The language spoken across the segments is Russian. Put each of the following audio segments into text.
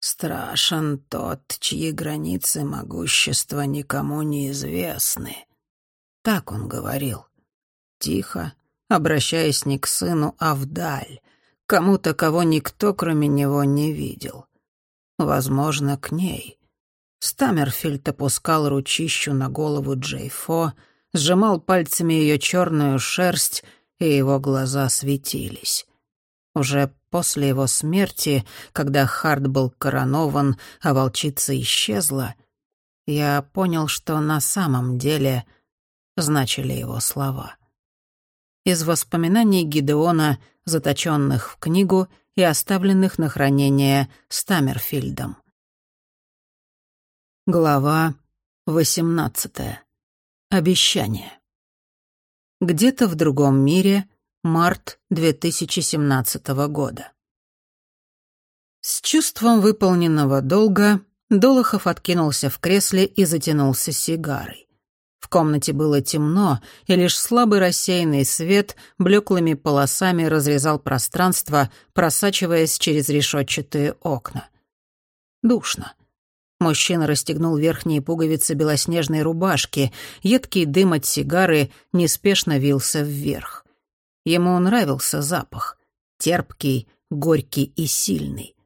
Страшен тот, чьи границы могущества никому не известны. Так он говорил. Тихо, обращаясь не к сыну, а вдаль, кому-то, кого никто, кроме него, не видел. Возможно, к ней. Стаммерфильд опускал ручищу на голову Джейфо, сжимал пальцами ее черную шерсть, и его глаза светились. Уже после его смерти, когда Харт был коронован, а волчица исчезла, я понял, что на самом деле значили его слова. Из воспоминаний Гидеона, заточенных в книгу и оставленных на хранение Стаммерфильдом. Глава 18. Обещание. Где-то в другом мире, март 2017 года. С чувством выполненного долга Долохов откинулся в кресле и затянулся сигарой. В комнате было темно, и лишь слабый рассеянный свет блеклыми полосами разрезал пространство, просачиваясь через решетчатые окна. Душно. Мужчина расстегнул верхние пуговицы белоснежной рубашки, едкий дым от сигары неспешно вился вверх. Ему нравился запах. Терпкий, горький и сильный.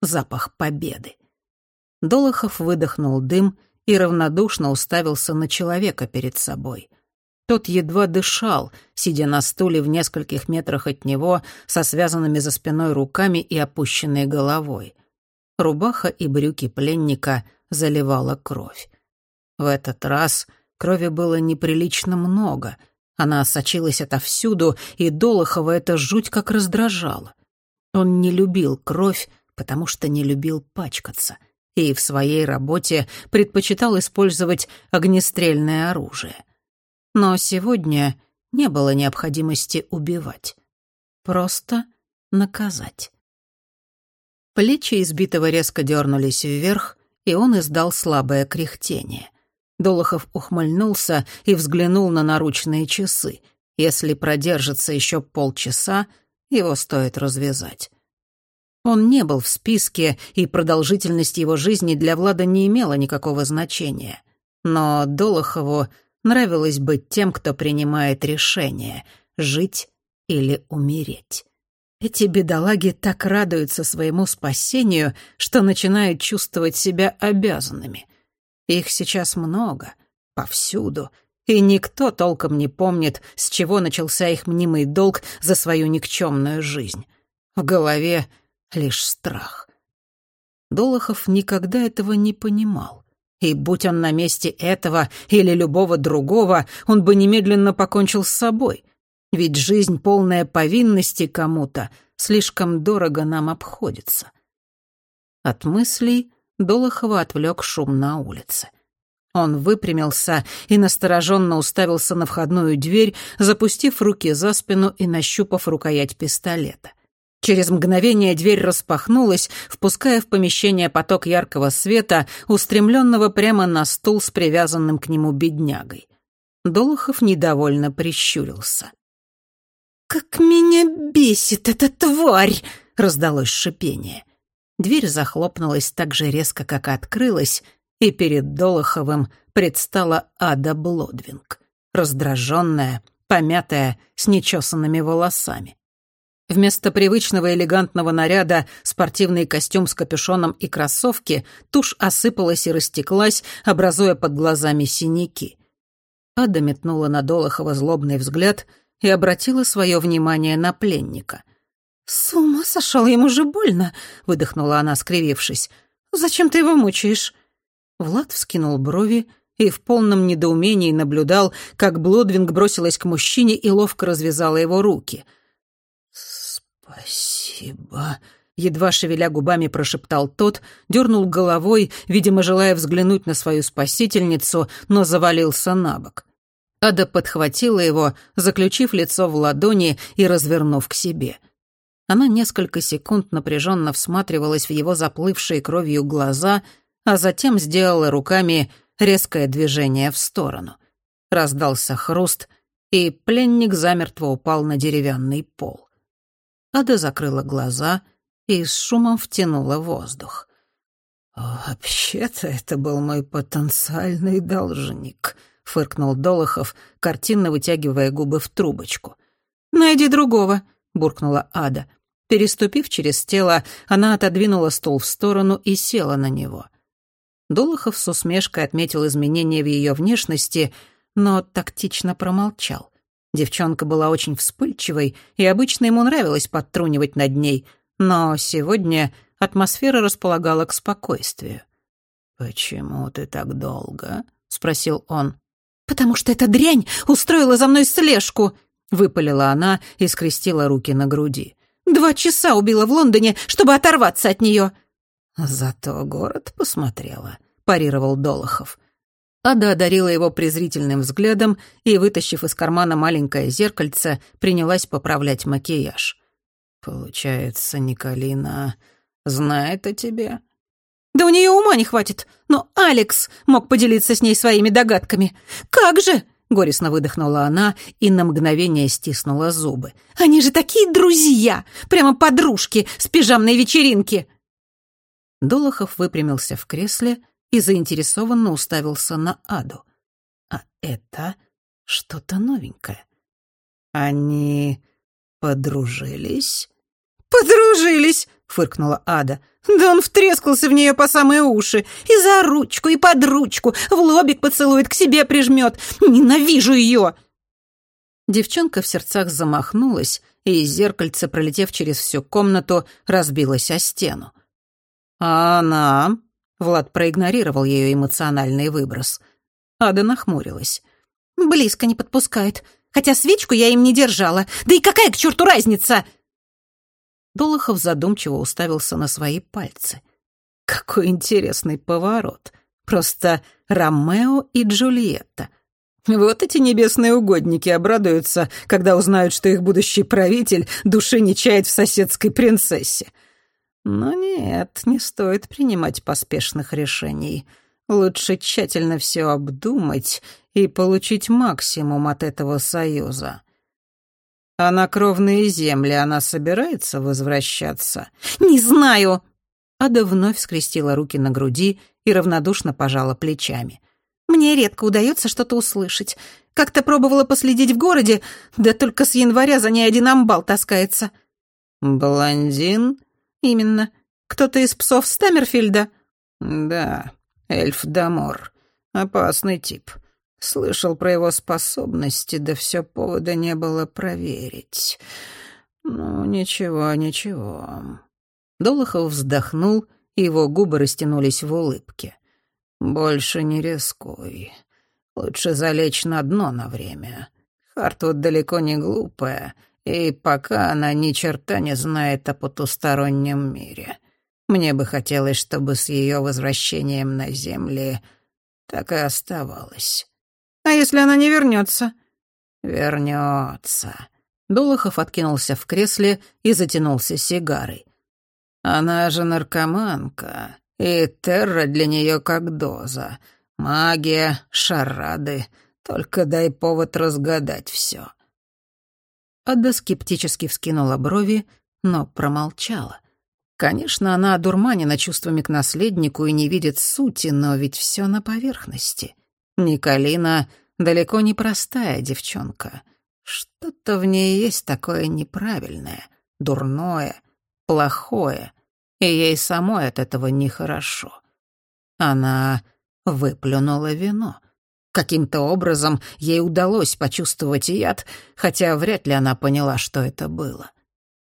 Запах победы. Долохов выдохнул дым — и равнодушно уставился на человека перед собой. Тот едва дышал, сидя на стуле в нескольких метрах от него, со связанными за спиной руками и опущенной головой. Рубаха и брюки пленника заливала кровь. В этот раз крови было неприлично много. Она сочилась отовсюду, и Долохова это жуть как раздражало. Он не любил кровь, потому что не любил пачкаться — и в своей работе предпочитал использовать огнестрельное оружие. Но сегодня не было необходимости убивать. Просто наказать. Плечи избитого резко дернулись вверх, и он издал слабое кряхтение. Долохов ухмыльнулся и взглянул на наручные часы. Если продержится еще полчаса, его стоит развязать. Он не был в списке, и продолжительность его жизни для Влада не имела никакого значения. Но Долохову нравилось быть тем, кто принимает решение — жить или умереть. Эти бедолаги так радуются своему спасению, что начинают чувствовать себя обязанными. Их сейчас много, повсюду, и никто толком не помнит, с чего начался их мнимый долг за свою никчемную жизнь. В голове лишь страх. Долохов никогда этого не понимал. И будь он на месте этого или любого другого, он бы немедленно покончил с собой. Ведь жизнь, полная повинности кому-то, слишком дорого нам обходится. От мыслей Долохова отвлек шум на улице. Он выпрямился и настороженно уставился на входную дверь, запустив руки за спину и нащупав рукоять пистолета. Через мгновение дверь распахнулась, впуская в помещение поток яркого света, устремленного прямо на стул с привязанным к нему беднягой. Долохов недовольно прищурился. «Как меня бесит эта тварь!» — раздалось шипение. Дверь захлопнулась так же резко, как открылась, и перед Долоховым предстала Ада Блодвинг, раздраженная, помятая, с нечесанными волосами. Вместо привычного элегантного наряда спортивный костюм с капюшоном и кроссовки, тушь осыпалась и растеклась, образуя под глазами синяки. Ада метнула на Долохова злобный взгляд и обратила свое внимание на пленника. «С ума сошел, ему же больно!» — выдохнула она, скривившись. «Зачем ты его мучаешь?» Влад вскинул брови и в полном недоумении наблюдал, как Блодвинг бросилась к мужчине и ловко развязала его руки — «Спасибо», — едва шевеля губами прошептал тот, дернул головой, видимо, желая взглянуть на свою спасительницу, но завалился на бок. Ада подхватила его, заключив лицо в ладони и развернув к себе. Она несколько секунд напряженно всматривалась в его заплывшие кровью глаза, а затем сделала руками резкое движение в сторону. Раздался хруст, и пленник замертво упал на деревянный пол. Ада закрыла глаза и с шумом втянула воздух. «Вообще-то это был мой потенциальный должник», — фыркнул Долохов, картинно вытягивая губы в трубочку. «Найди другого», — буркнула Ада. Переступив через тело, она отодвинула стул в сторону и села на него. Долохов с усмешкой отметил изменения в ее внешности, но тактично промолчал. Девчонка была очень вспыльчивой, и обычно ему нравилось подтрунивать над ней, но сегодня атмосфера располагала к спокойствию. «Почему ты так долго?» — спросил он. «Потому что эта дрянь устроила за мной слежку!» — выпалила она и скрестила руки на груди. «Два часа убила в Лондоне, чтобы оторваться от нее!» «Зато город посмотрела», — парировал Долохов. Ада одарила его презрительным взглядом и, вытащив из кармана маленькое зеркальце, принялась поправлять макияж. «Получается, Николина знает о тебе?» «Да у нее ума не хватит, но Алекс мог поделиться с ней своими догадками. Как же!» — горестно выдохнула она и на мгновение стиснула зубы. «Они же такие друзья! Прямо подружки с пижамной вечеринки!» Долохов выпрямился в кресле и заинтересованно уставился на Аду. А это что-то новенькое. Они подружились? «Подружились!» — фыркнула Ада. «Да он втрескался в нее по самые уши. И за ручку, и под ручку. В лобик поцелует, к себе прижмет. Ненавижу ее!» Девчонка в сердцах замахнулась, и зеркальце, пролетев через всю комнату, разбилось о стену. «А она?» — Влад проигнорировал ее эмоциональный выброс. Ада нахмурилась. «Близко не подпускает. Хотя свечку я им не держала. Да и какая к черту разница?» Долохов задумчиво уставился на свои пальцы. Какой интересный поворот. Просто Ромео и Джульетта. Вот эти небесные угодники обрадуются, когда узнают, что их будущий правитель души не чает в соседской принцессе. Но нет, не стоит принимать поспешных решений. Лучше тщательно все обдумать и получить максимум от этого союза. А на кровные земли она собирается возвращаться? «Не знаю!» Ада вновь скрестила руки на груди и равнодушно пожала плечами. «Мне редко удается что-то услышать. Как-то пробовала последить в городе, да только с января за ней один амбал таскается». «Блондин?» «Именно. Кто-то из псов Стаммерфильда?» «Да, эльф Дамор. Опасный тип. Слышал про его способности, да все повода не было проверить. Ну, ничего, ничего. Долохов вздохнул, и его губы растянулись в улыбке. «Больше не рискуй. Лучше залечь на дно на время. Хартвуд далеко не глупая, и пока она ни черта не знает о потустороннем мире. Мне бы хотелось, чтобы с ее возвращением на Земли так и оставалось». А если она не вернется? Вернется. Дулахов откинулся в кресле и затянулся сигарой. Она же наркоманка, и терра для нее как доза. Магия, шарады. Только дай повод разгадать все. Ада скептически вскинула брови, но промолчала. Конечно, она одурманена чувствами к наследнику и не видит сути, но ведь все на поверхности. Николина далеко не простая девчонка. Что-то в ней есть такое неправильное, дурное, плохое, и ей самой от этого нехорошо. Она выплюнула вино. Каким-то образом ей удалось почувствовать яд, хотя вряд ли она поняла, что это было.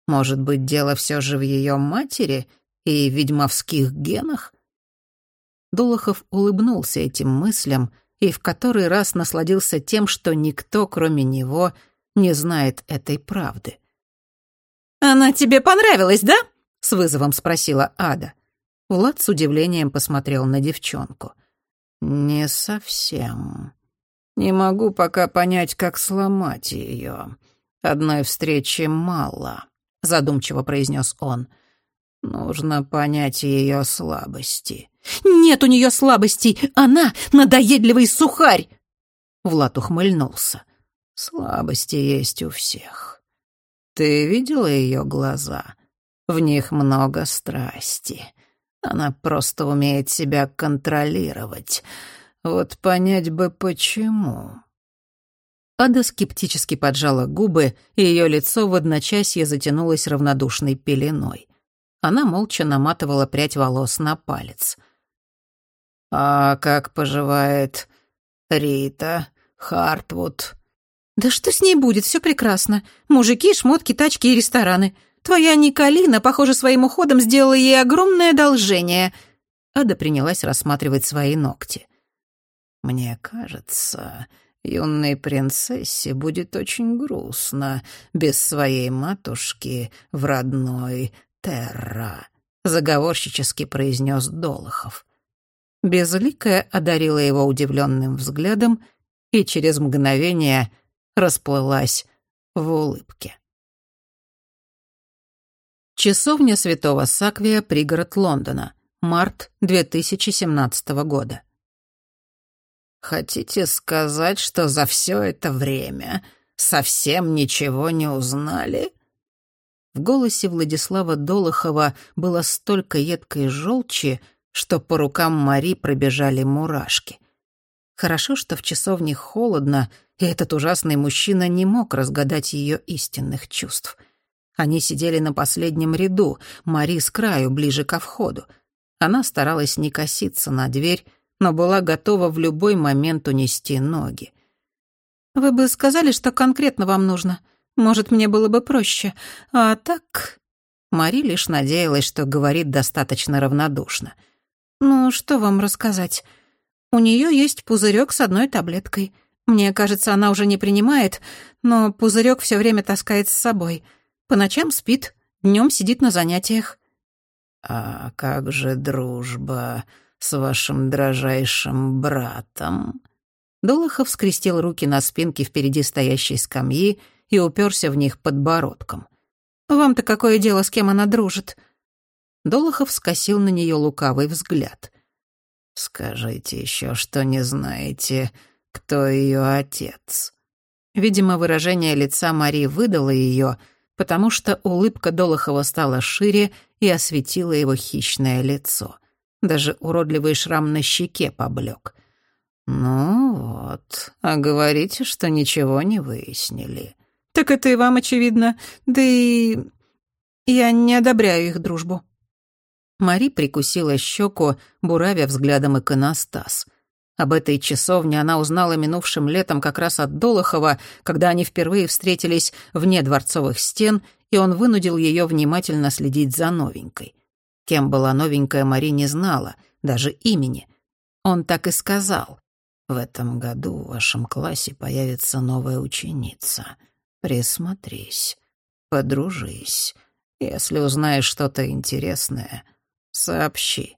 Может быть, дело все же в ее матери и ведьмовских генах? Дулахов улыбнулся этим мыслям и в который раз насладился тем, что никто, кроме него, не знает этой правды. «Она тебе понравилась, да?» — с вызовом спросила Ада. Влад с удивлением посмотрел на девчонку. «Не совсем. Не могу пока понять, как сломать ее. Одной встречи мало», — задумчиво произнес он. «Нужно понять ее слабости». «Нет у нее слабостей! Она надоедливый сухарь!» Влад ухмыльнулся. «Слабости есть у всех. Ты видела ее глаза? В них много страсти. Она просто умеет себя контролировать. Вот понять бы почему. Ада скептически поджала губы, и ее лицо в одночасье затянулось равнодушной пеленой. Она молча наматывала прядь волос на палец. «А как поживает Рита Хартвуд?» «Да что с ней будет? Все прекрасно. Мужики, шмотки, тачки и рестораны. Твоя Николина, похоже, своим уходом сделала ей огромное одолжение». Ада принялась рассматривать свои ногти. «Мне кажется, юной принцессе будет очень грустно без своей матушки в родной Терра», — заговорщически произнес Долохов. Безликая одарила его удивленным взглядом и через мгновение расплылась в улыбке. Часовня Святого Саквия, пригород Лондона. Март 2017 года. «Хотите сказать, что за все это время совсем ничего не узнали?» В голосе Владислава Долохова было столько едкой желчи, что по рукам Мари пробежали мурашки. Хорошо, что в часовне холодно, и этот ужасный мужчина не мог разгадать ее истинных чувств. Они сидели на последнем ряду, Мари с краю, ближе ко входу. Она старалась не коситься на дверь, но была готова в любой момент унести ноги. «Вы бы сказали, что конкретно вам нужно. Может, мне было бы проще. А так...» Мари лишь надеялась, что говорит достаточно равнодушно. «Ну, что вам рассказать? У нее есть пузырек с одной таблеткой. Мне кажется, она уже не принимает, но пузырек все время таскает с собой. По ночам спит, днем сидит на занятиях». «А как же дружба с вашим дрожайшим братом?» Долохов скрестил руки на спинке впереди стоящей скамьи и уперся в них подбородком. «Вам-то какое дело, с кем она дружит?» Долохов скосил на нее лукавый взгляд. «Скажите еще, что не знаете, кто ее отец». Видимо, выражение лица Марии выдало ее, потому что улыбка Долохова стала шире и осветила его хищное лицо. Даже уродливый шрам на щеке поблек. «Ну вот, а говорите, что ничего не выяснили». «Так это и вам очевидно. Да и я не одобряю их дружбу». Мари прикусила щеку, буравя взглядом иконостас. Об этой часовне она узнала минувшим летом как раз от Долохова, когда они впервые встретились вне дворцовых стен, и он вынудил ее внимательно следить за новенькой. Кем была новенькая, Мари не знала, даже имени. Он так и сказал. «В этом году в вашем классе появится новая ученица. Присмотрись, подружись. Если узнаешь что-то интересное, сообщи».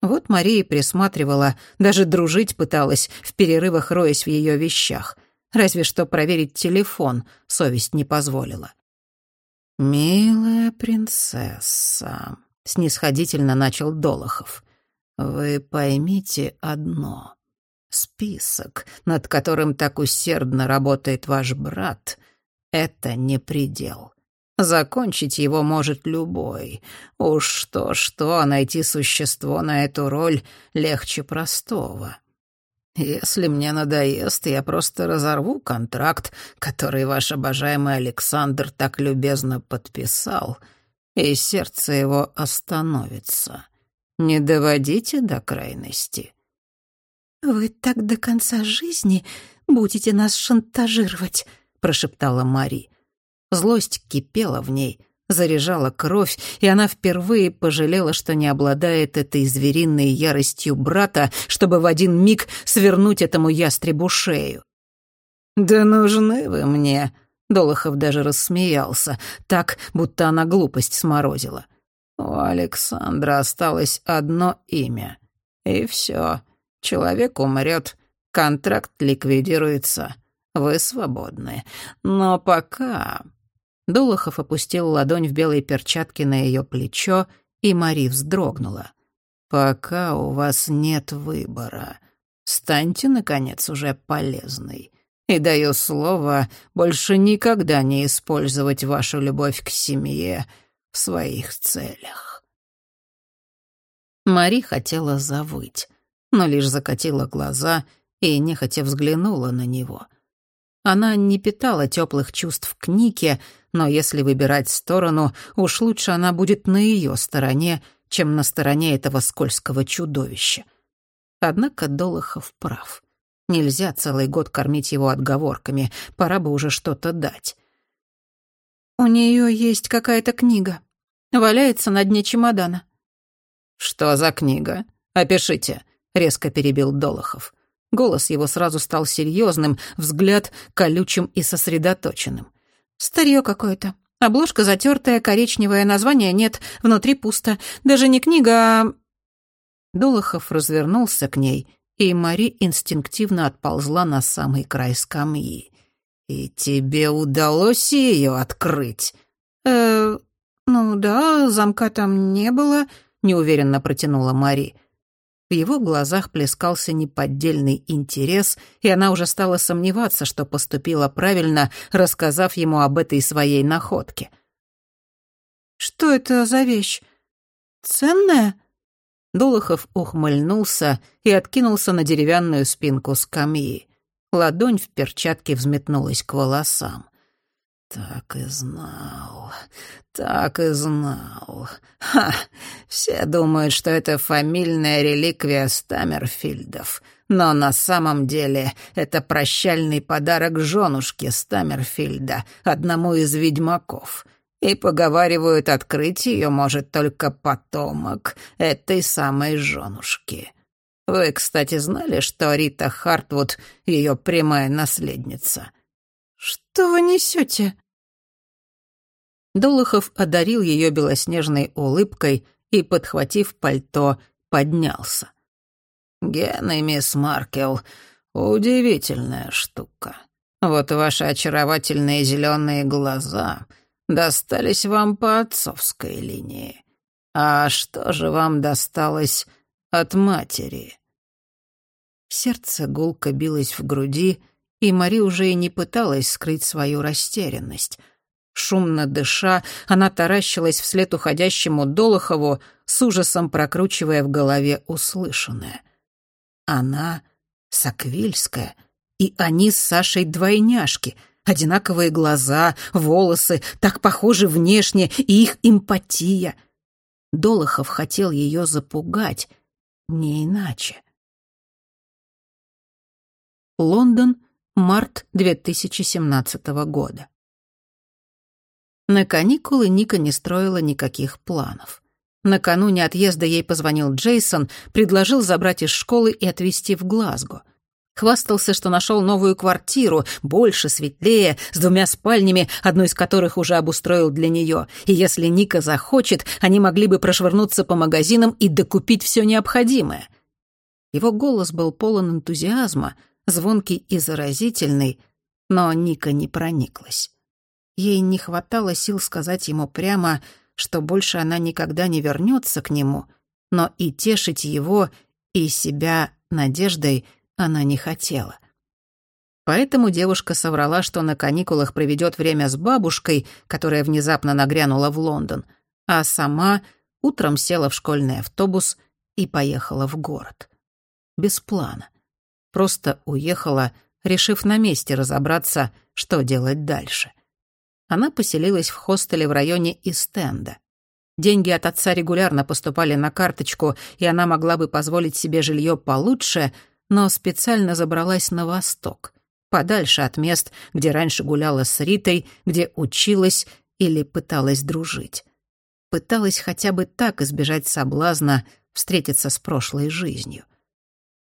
Вот Мария присматривала, даже дружить пыталась, в перерывах роясь в ее вещах. Разве что проверить телефон совесть не позволила. «Милая принцесса», — снисходительно начал Долохов, — «вы поймите одно. Список, над которым так усердно работает ваш брат, — это не предел. Закончить его может любой. Уж что-что, найти существо на эту роль легче простого. Если мне надоест, я просто разорву контракт, который ваш обожаемый Александр так любезно подписал, и сердце его остановится. Не доводите до крайности. «Вы так до конца жизни будете нас шантажировать», — прошептала Мари. Злость кипела в ней, заряжала кровь, и она впервые пожалела, что не обладает этой звериной яростью брата, чтобы в один миг свернуть этому ястребу шею. «Да нужны вы мне», — Долохов даже рассмеялся, так, будто она глупость сморозила. «У Александра осталось одно имя, и все. Человек умрет, контракт ликвидируется, вы свободны. Но пока Долохов опустил ладонь в белой перчатке на ее плечо, и Мари вздрогнула. «Пока у вас нет выбора. Станьте, наконец, уже полезной. И даю слово больше никогда не использовать вашу любовь к семье в своих целях». Мари хотела завыть, но лишь закатила глаза и нехотя взглянула на него. Она не питала теплых чувств к Нике, но если выбирать сторону, уж лучше она будет на ее стороне, чем на стороне этого скользкого чудовища. Однако Долохов прав. Нельзя целый год кормить его отговорками, пора бы уже что-то дать. «У нее есть какая-то книга. Валяется на дне чемодана». «Что за книга? Опишите», — резко перебил Долохов. Голос его сразу стал серьезным, взгляд колючим и сосредоточенным. «Старье какое-то. Обложка затертая, коричневая, названия нет, внутри пусто. Даже не книга, а...» Долохов развернулся к ней, и Мари инстинктивно отползла на самый край скамьи. «И тебе удалось ее открыть?» «Э, ну да, замка там не было», — неуверенно протянула Мари. В его глазах плескался неподдельный интерес, и она уже стала сомневаться, что поступила правильно, рассказав ему об этой своей находке. «Что это за вещь? Ценная?» Долохов ухмыльнулся и откинулся на деревянную спинку скамьи. Ладонь в перчатке взметнулась к волосам. «Так и знал, так и знал. Ха! Все думают, что это фамильная реликвия Стаммерфильдов, но на самом деле это прощальный подарок женушке Стаммерфильда, одному из ведьмаков. И, поговаривают, открыть ее может только потомок этой самой женушки. Вы, кстати, знали, что Рита Хартвуд — ее прямая наследница?» «Что вы несете?» Долохов одарил ее белоснежной улыбкой и, подхватив пальто, поднялся. «Гены, мисс Маркел, удивительная штука. Вот ваши очаровательные зеленые глаза достались вам по отцовской линии. А что же вам досталось от матери?» Сердце гулко билось в груди, и Мари уже и не пыталась скрыть свою растерянность. Шумно дыша, она таращилась вслед уходящему Долохову, с ужасом прокручивая в голове услышанное. Она Саквильская, и они с Сашей двойняшки, одинаковые глаза, волосы, так похожи внешне, и их эмпатия. Долохов хотел ее запугать, не иначе. Лондон, март 2017 года. На каникулы Ника не строила никаких планов. Накануне отъезда ей позвонил Джейсон, предложил забрать из школы и отвезти в Глазго. Хвастался, что нашел новую квартиру, больше, светлее, с двумя спальнями, одну из которых уже обустроил для нее. И если Ника захочет, они могли бы прошвырнуться по магазинам и докупить все необходимое. Его голос был полон энтузиазма, звонкий и заразительный, но Ника не прониклась. Ей не хватало сил сказать ему прямо, что больше она никогда не вернется к нему, но и тешить его, и себя надеждой она не хотела. Поэтому девушка соврала, что на каникулах проведет время с бабушкой, которая внезапно нагрянула в Лондон, а сама утром села в школьный автобус и поехала в город. Без плана просто уехала, решив на месте разобраться, что делать дальше. Она поселилась в хостеле в районе Истенда. Деньги от отца регулярно поступали на карточку, и она могла бы позволить себе жилье получше, но специально забралась на восток, подальше от мест, где раньше гуляла с Ритой, где училась или пыталась дружить. Пыталась хотя бы так избежать соблазна встретиться с прошлой жизнью.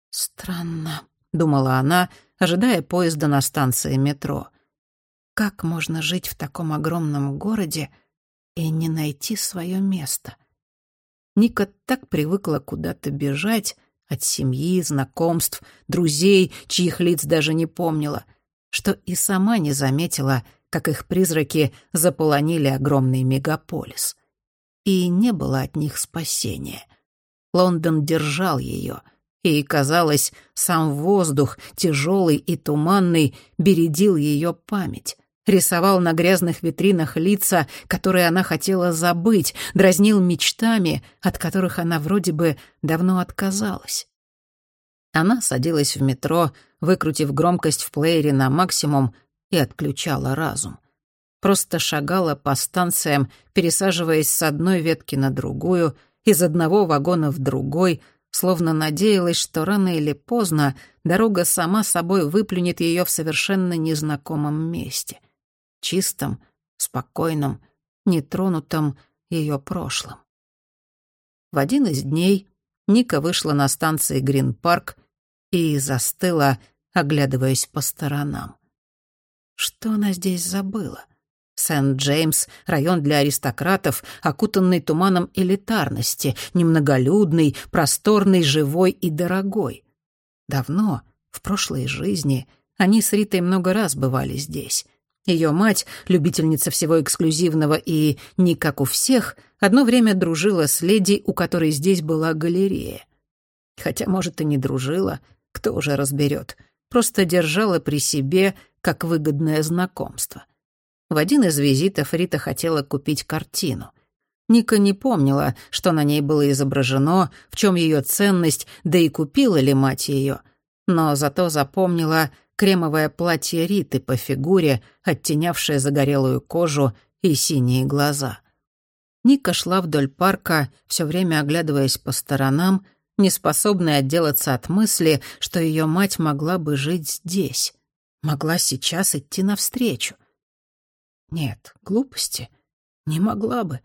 Странно, думала она, ожидая поезда на станции метро. Как можно жить в таком огромном городе и не найти свое место? Ника так привыкла куда-то бежать от семьи, знакомств, друзей, чьих лиц даже не помнила, что и сама не заметила, как их призраки заполонили огромный мегаполис. И не было от них спасения. Лондон держал ее — и, казалось, сам воздух, тяжелый и туманный, бередил ее память, рисовал на грязных витринах лица, которые она хотела забыть, дразнил мечтами, от которых она вроде бы давно отказалась. Она садилась в метро, выкрутив громкость в плеере на максимум, и отключала разум. Просто шагала по станциям, пересаживаясь с одной ветки на другую, из одного вагона в другой, словно надеялась, что рано или поздно дорога сама собой выплюнет ее в совершенно незнакомом месте чистом, спокойном, нетронутом ее прошлым. В один из дней Ника вышла на станции Грин-парк и застыла, оглядываясь по сторонам. Что она здесь забыла? Сент-Джеймс — район для аристократов, окутанный туманом элитарности, немноголюдный, просторный, живой и дорогой. Давно, в прошлой жизни, они с Ритой много раз бывали здесь. Ее мать, любительница всего эксклюзивного и не как у всех, одно время дружила с леди, у которой здесь была галерея. Хотя, может, и не дружила, кто уже разберет. Просто держала при себе как выгодное знакомство. В один из визитов Рита хотела купить картину. Ника не помнила, что на ней было изображено, в чем ее ценность, да и купила ли мать ее. Но зато запомнила — кремовое платье Риты по фигуре, оттенявшее загорелую кожу и синие глаза. Ника шла вдоль парка, все время оглядываясь по сторонам, неспособная отделаться от мысли, что ее мать могла бы жить здесь, могла сейчас идти навстречу. Нет, глупости. Не могла бы.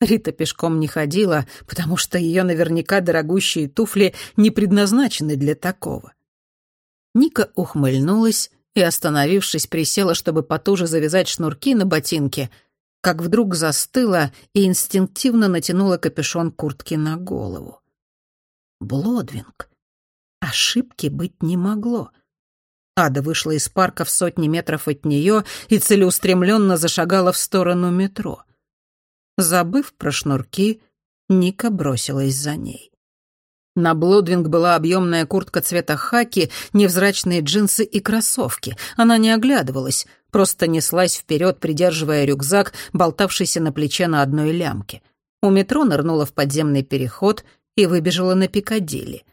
Рита пешком не ходила, потому что ее наверняка дорогущие туфли не предназначены для такого. Ника ухмыльнулась и, остановившись, присела, чтобы потуже завязать шнурки на ботинке, как вдруг застыла и инстинктивно натянула капюшон куртки на голову. Блодвинг. Ошибки быть не могло. Ада вышла из парка в сотни метров от нее и целеустремленно зашагала в сторону метро. Забыв про шнурки, Ника бросилась за ней. На Блодвинг была объемная куртка цвета хаки, невзрачные джинсы и кроссовки. Она не оглядывалась, просто неслась вперед, придерживая рюкзак, болтавшийся на плече на одной лямке. У метро нырнула в подземный переход и выбежала на Пикадилли.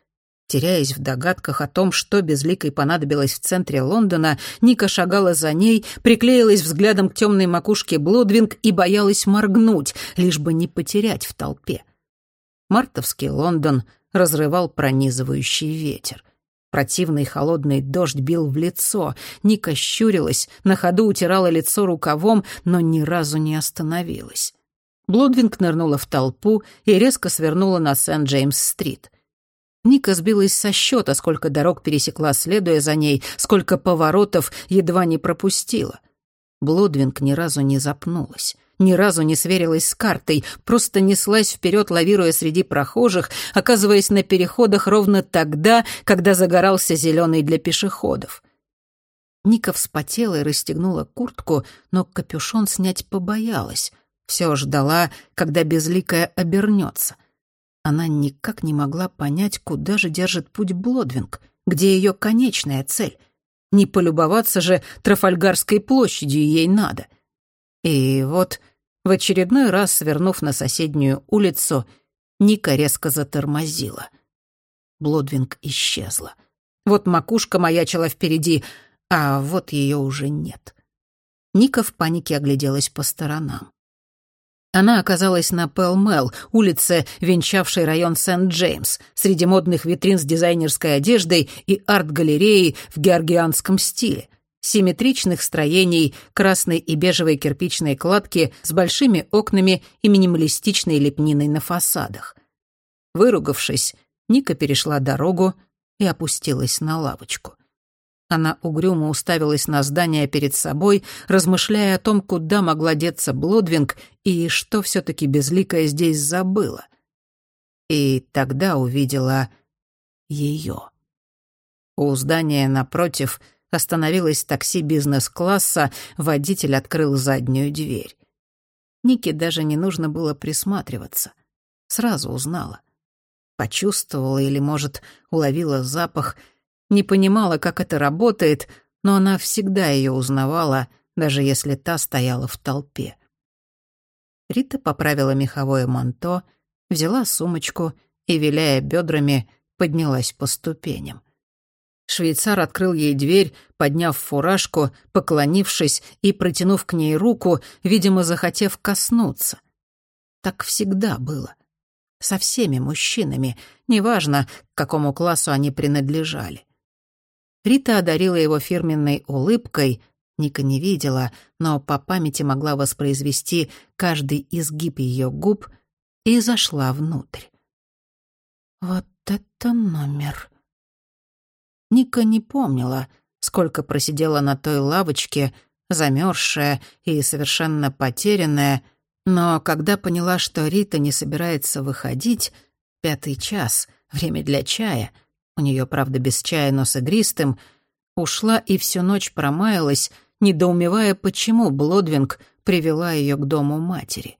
Теряясь в догадках о том, что безликой понадобилось в центре Лондона, Ника шагала за ней, приклеилась взглядом к темной макушке Блодвинг и боялась моргнуть, лишь бы не потерять в толпе. Мартовский Лондон — разрывал пронизывающий ветер. Противный холодный дождь бил в лицо. Ника щурилась, на ходу утирала лицо рукавом, но ни разу не остановилась. Блудвинг нырнула в толпу и резко свернула на Сент-Джеймс-стрит. Ника сбилась со счета, сколько дорог пересекла, следуя за ней, сколько поворотов едва не пропустила. Блудвинг ни разу не запнулась ни разу не сверилась с картой, просто неслась вперед, лавируя среди прохожих, оказываясь на переходах ровно тогда, когда загорался зеленый для пешеходов. Ника вспотела и расстегнула куртку, но капюшон снять побоялась. Все ждала, когда безликая обернется. Она никак не могла понять, куда же держит путь Блодвинг, где ее конечная цель. Не полюбоваться же Трафальгарской площадью ей надо. И вот в очередной раз, свернув на соседнюю улицу, Ника резко затормозила. Блодвинг исчезла. Вот макушка маячила впереди, а вот ее уже нет. Ника в панике огляделась по сторонам. Она оказалась на Пэлмэл, улице, венчавшей район Сент-Джеймс, среди модных витрин с дизайнерской одеждой и арт-галереей в георгианском стиле — симметричных строений, красной и бежевой кирпичной кладки с большими окнами и минималистичной лепниной на фасадах. Выругавшись, Ника перешла дорогу и опустилась на лавочку. Она угрюмо уставилась на здание перед собой, размышляя о том, куда могла деться Блодвинг и что все-таки безликая здесь забыла. И тогда увидела ее. У здания напротив — Остановилось такси бизнес-класса, водитель открыл заднюю дверь. Нике даже не нужно было присматриваться. Сразу узнала. Почувствовала или, может, уловила запах. Не понимала, как это работает, но она всегда ее узнавала, даже если та стояла в толпе. Рита поправила меховое манто, взяла сумочку и, виляя бедрами, поднялась по ступеням. Швейцар открыл ей дверь, подняв фуражку, поклонившись и протянув к ней руку, видимо, захотев коснуться. Так всегда было. Со всеми мужчинами, неважно, к какому классу они принадлежали. Рита одарила его фирменной улыбкой, Ника не видела, но по памяти могла воспроизвести каждый изгиб ее губ и зашла внутрь. «Вот это номер!» Ника не помнила, сколько просидела на той лавочке, замерзшая и совершенно потерянная, но когда поняла, что Рита не собирается выходить, пятый час, время для чая, у нее, правда, без чая, но с игристым, ушла и всю ночь промаялась, недоумевая, почему Блодвинг привела ее к дому матери.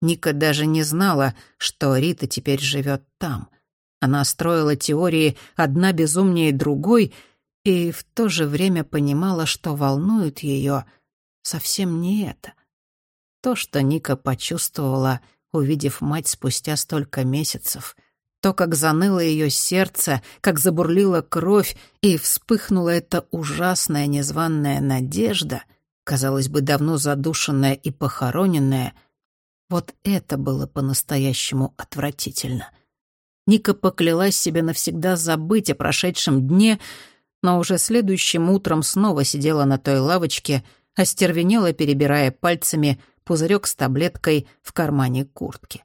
Ника даже не знала, что Рита теперь живет там. Она строила теории одна безумнее другой и в то же время понимала, что волнует ее совсем не это. То, что Ника почувствовала, увидев мать спустя столько месяцев, то, как заныло ее сердце, как забурлила кровь и вспыхнула эта ужасная незваная надежда, казалось бы, давно задушенная и похороненная, вот это было по-настоящему отвратительно — Ника поклялась себе навсегда забыть о прошедшем дне, но уже следующим утром снова сидела на той лавочке, остервенела, перебирая пальцами пузырек с таблеткой в кармане куртки.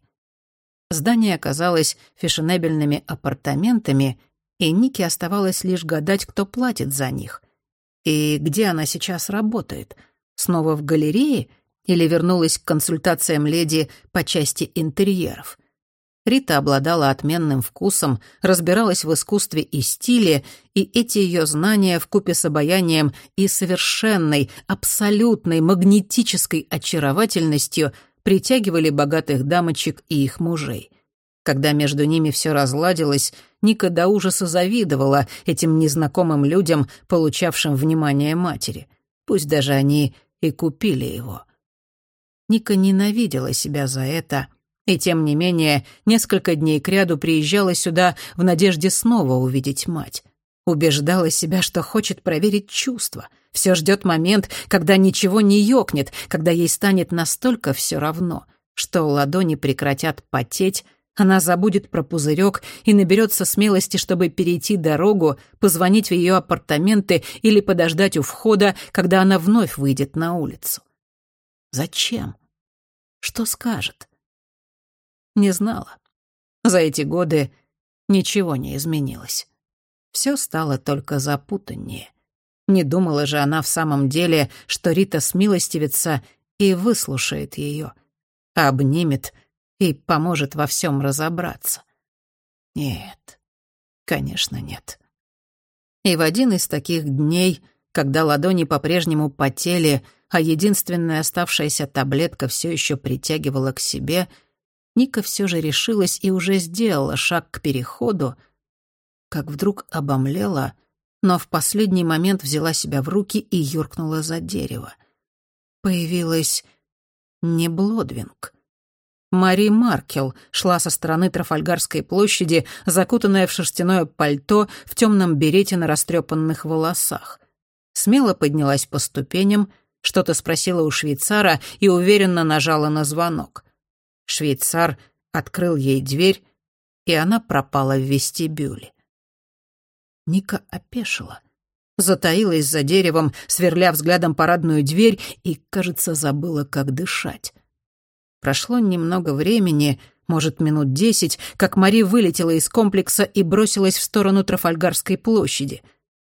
Здание оказалось фешенебельными апартаментами, и Нике оставалось лишь гадать, кто платит за них. И где она сейчас работает? Снова в галерее или вернулась к консультациям леди по части интерьеров? Рита обладала отменным вкусом, разбиралась в искусстве и стиле, и эти ее знания вкупе с обаянием и совершенной, абсолютной магнетической очаровательностью притягивали богатых дамочек и их мужей. Когда между ними все разладилось, Ника до ужаса завидовала этим незнакомым людям, получавшим внимание матери. Пусть даже они и купили его. Ника ненавидела себя за это — и тем не менее, несколько дней кряду приезжала сюда в надежде снова увидеть мать. Убеждала себя, что хочет проверить чувства. Все ждет момент, когда ничего не ёкнет, когда ей станет настолько все равно, что ладони прекратят потеть, она забудет про пузырек и наберется смелости, чтобы перейти дорогу, позвонить в ее апартаменты или подождать у входа, когда она вновь выйдет на улицу. Зачем? Что скажет? не знала. За эти годы ничего не изменилось. Все стало только запутаннее. Не думала же она в самом деле, что Рита смилостивится и выслушает ее, обнимет и поможет во всем разобраться. Нет, конечно, нет. И в один из таких дней, когда ладони по-прежнему потели, а единственная оставшаяся таблетка все еще притягивала к себе — Ника все же решилась и уже сделала шаг к переходу, как вдруг обомлела, но в последний момент взяла себя в руки и юркнула за дерево. Появилась не Блодвинг. Мари Маркел шла со стороны Трафальгарской площади, закутанная в шерстяное пальто в темном берете на растрепанных волосах. Смело поднялась по ступеням, что-то спросила у швейцара и уверенно нажала на звонок — Швейцар открыл ей дверь, и она пропала в вестибюле. Ника опешила. Затаилась за деревом, сверля взглядом парадную дверь, и, кажется, забыла, как дышать. Прошло немного времени, может, минут десять, как Мари вылетела из комплекса и бросилась в сторону Трафальгарской площади.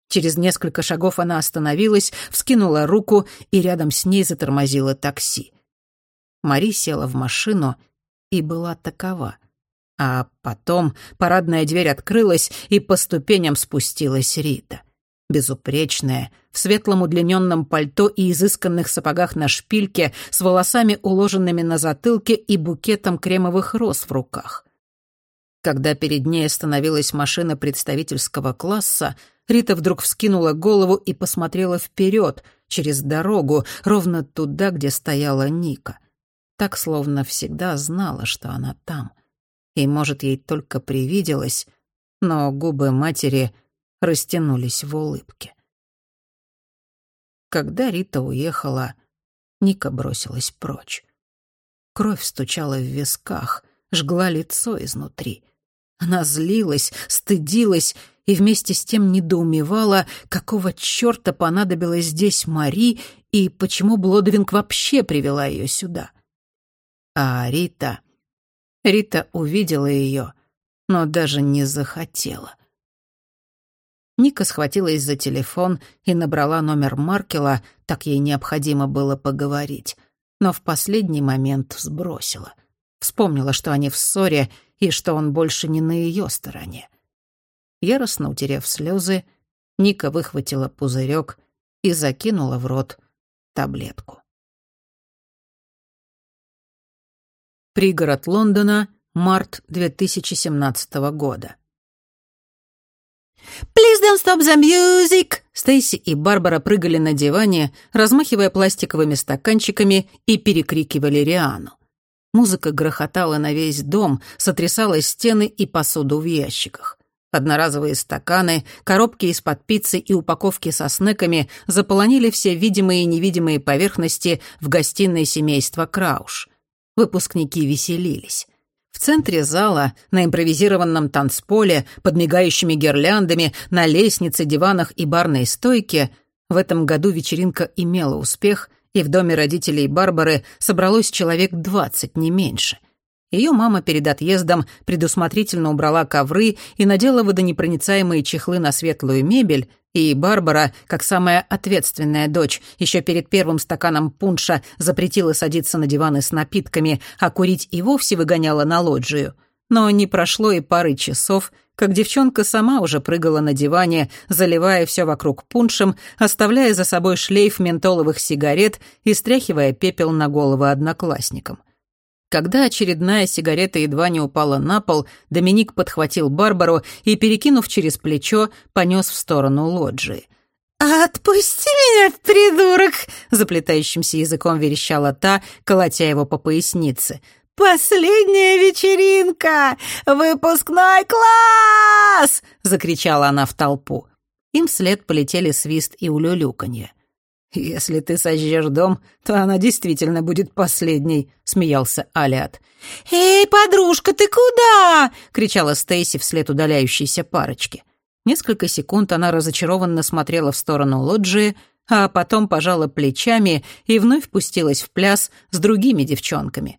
Через несколько шагов она остановилась, вскинула руку, и рядом с ней затормозило такси. Мари села в машину и была такова. А потом парадная дверь открылась, и по ступеням спустилась Рита. Безупречная, в светлом удлиненном пальто и изысканных сапогах на шпильке, с волосами, уложенными на затылке и букетом кремовых роз в руках. Когда перед ней остановилась машина представительского класса, Рита вдруг вскинула голову и посмотрела вперед, через дорогу, ровно туда, где стояла Ника. Так, словно всегда знала, что она там. И, может, ей только привиделось, но губы матери растянулись в улыбке. Когда Рита уехала, Ника бросилась прочь. Кровь стучала в висках, жгла лицо изнутри. Она злилась, стыдилась и вместе с тем недоумевала, какого чёрта понадобилось здесь Мари и почему Блодвинг вообще привела её сюда. А Рита... Рита увидела её, но даже не захотела. Ника схватилась за телефон и набрала номер Маркела, так ей необходимо было поговорить, но в последний момент сбросила. Вспомнила, что они в ссоре и что он больше не на ее стороне. Яростно утерев слезы, Ника выхватила пузырек и закинула в рот таблетку. Пригород Лондона, март 2017 года. «Please don't stop the music!» Стейси и Барбара прыгали на диване, размахивая пластиковыми стаканчиками и перекрикивали Риану. Музыка грохотала на весь дом, сотрясала стены и посуду в ящиках. Одноразовые стаканы, коробки из-под пиццы и упаковки со снеками заполонили все видимые и невидимые поверхности в гостиной семейства Крауш. Выпускники веселились. В центре зала, на импровизированном танцполе, под мигающими гирляндами, на лестнице, диванах и барной стойке в этом году вечеринка имела успех, и в доме родителей Барбары собралось человек двадцать, не меньше. Ее мама перед отъездом предусмотрительно убрала ковры и надела водонепроницаемые чехлы на светлую мебель, и Барбара, как самая ответственная дочь, еще перед первым стаканом пунша запретила садиться на диваны с напитками, а курить и вовсе выгоняла на лоджию. Но не прошло и пары часов, как девчонка сама уже прыгала на диване, заливая все вокруг пуншем, оставляя за собой шлейф ментоловых сигарет и стряхивая пепел на головы одноклассникам. Когда очередная сигарета едва не упала на пол, Доминик подхватил Барбару и, перекинув через плечо, понес в сторону лоджии. «Отпусти меня, придурок!» — заплетающимся языком верещала та, колотя его по пояснице. «Последняя вечеринка! Выпускной класс!» — закричала она в толпу. Им вслед полетели свист и улюлюканье. «Если ты сожжешь дом, то она действительно будет последней», — смеялся Алиат. «Эй, подружка, ты куда?» — кричала Стейси вслед удаляющейся парочки. Несколько секунд она разочарованно смотрела в сторону лоджии, а потом пожала плечами и вновь пустилась в пляс с другими девчонками.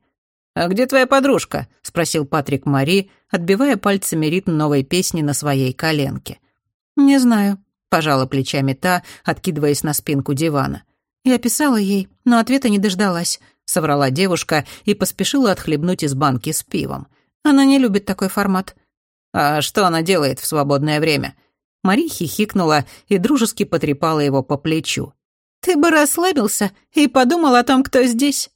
«А где твоя подружка?» — спросил Патрик Мари, отбивая пальцами ритм новой песни на своей коленке. «Не знаю», Пожала плечами та, откидываясь на спинку дивана. «Я писала ей, но ответа не дождалась», — соврала девушка и поспешила отхлебнуть из банки с пивом. «Она не любит такой формат». «А что она делает в свободное время?» Мари хихикнула и дружески потрепала его по плечу. «Ты бы расслабился и подумал о том, кто здесь».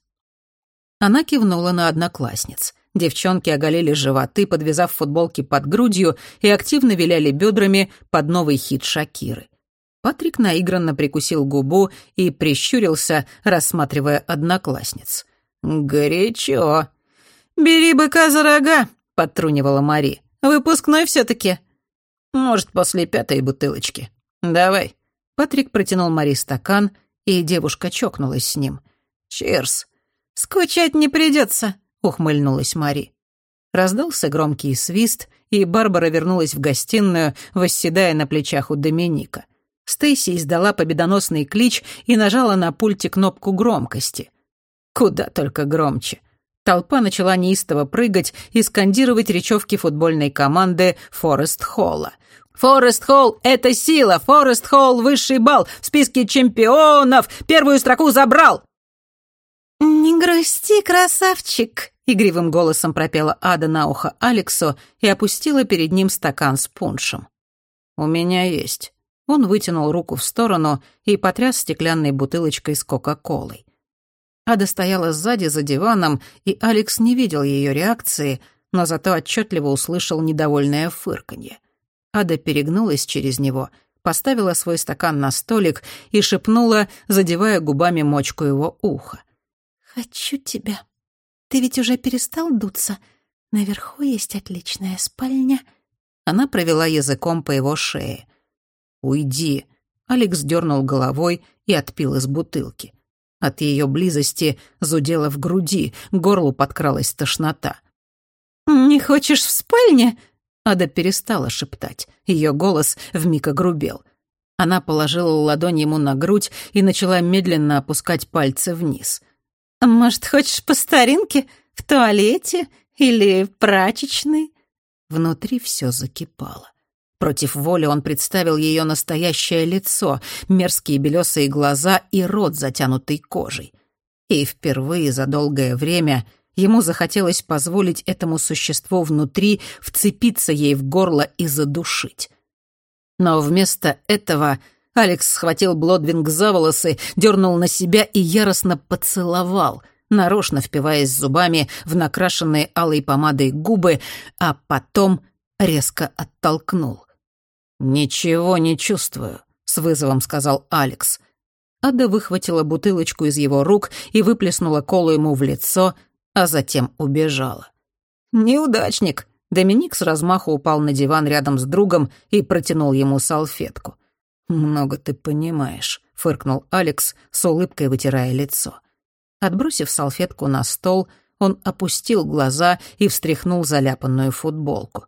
Она кивнула на одноклассниц. Девчонки оголили животы, подвязав футболки под грудью и активно виляли бедрами под новый хит Шакиры. Патрик наигранно прикусил губу и прищурился, рассматривая одноклассниц. «Горячо». «Бери быка за рога», — подтрунивала Мари. «Выпускной все таки «Может, после пятой бутылочки. Давай». Патрик протянул Мари стакан, и девушка чокнулась с ним. «Чирс». «Скучать не придется, — ухмыльнулась Мари. Раздался громкий свист, и Барбара вернулась в гостиную, восседая на плечах у Доминика. Стейси издала победоносный клич и нажала на пульте кнопку громкости. Куда только громче. Толпа начала неистово прыгать и скандировать речевки футбольной команды Форест Холла. «Форест Холл — это сила! Форест Холл — высший балл! В списке чемпионов! Первую строку забрал!» «Не грусти, красавчик!» — игривым голосом пропела Ада на ухо Алексу и опустила перед ним стакан с пуншем. «У меня есть». Он вытянул руку в сторону и потряс стеклянной бутылочкой с Кока-Колой. Ада стояла сзади за диваном, и Алекс не видел ее реакции, но зато отчетливо услышал недовольное фырканье. Ада перегнулась через него, поставила свой стакан на столик и шепнула, задевая губами мочку его уха. «Хочу тебя. Ты ведь уже перестал дуться? Наверху есть отличная спальня». Она провела языком по его шее. «Уйди», — Алекс дернул головой и отпил из бутылки. От ее близости зудело в груди, горлу подкралась тошнота. «Не хочешь в спальне?» Ада перестала шептать. Ее голос вмиг огрубел. Она положила ладонь ему на грудь и начала медленно опускать пальцы вниз. «Может, хочешь по старинке? В туалете? Или прачечной?» Внутри все закипало. Против воли он представил ее настоящее лицо, мерзкие белесые глаза и рот, затянутый кожей. И впервые за долгое время ему захотелось позволить этому существу внутри вцепиться ей в горло и задушить. Но вместо этого Алекс схватил Блодвинг за волосы, дернул на себя и яростно поцеловал, нарочно впиваясь зубами в накрашенные алой помадой губы, а потом резко оттолкнул. «Ничего не чувствую», — с вызовом сказал Алекс. Ада выхватила бутылочку из его рук и выплеснула колу ему в лицо, а затем убежала. «Неудачник», Доминик с размаху упал на диван рядом с другом и протянул ему салфетку. «Много ты понимаешь», — фыркнул Алекс, с улыбкой вытирая лицо. Отбросив салфетку на стол, он опустил глаза и встряхнул заляпанную футболку.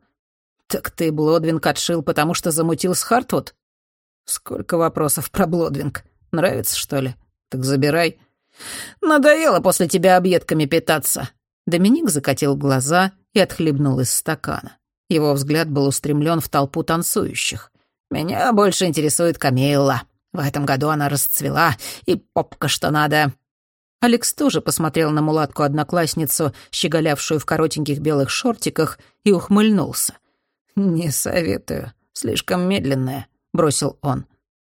«Так ты Блодвинг отшил, потому что замутил с Хартвуд?» «Сколько вопросов про Блодвинг. Нравится, что ли? Так забирай». «Надоело после тебя объедками питаться». Доминик закатил глаза и отхлебнул из стакана. Его взгляд был устремлен в толпу танцующих. «Меня больше интересует Камилла. В этом году она расцвела, и попка что надо». Алекс тоже посмотрел на мулатку-одноклассницу, щеголявшую в коротеньких белых шортиках, и ухмыльнулся. «Не советую. Слишком медленная», — бросил он.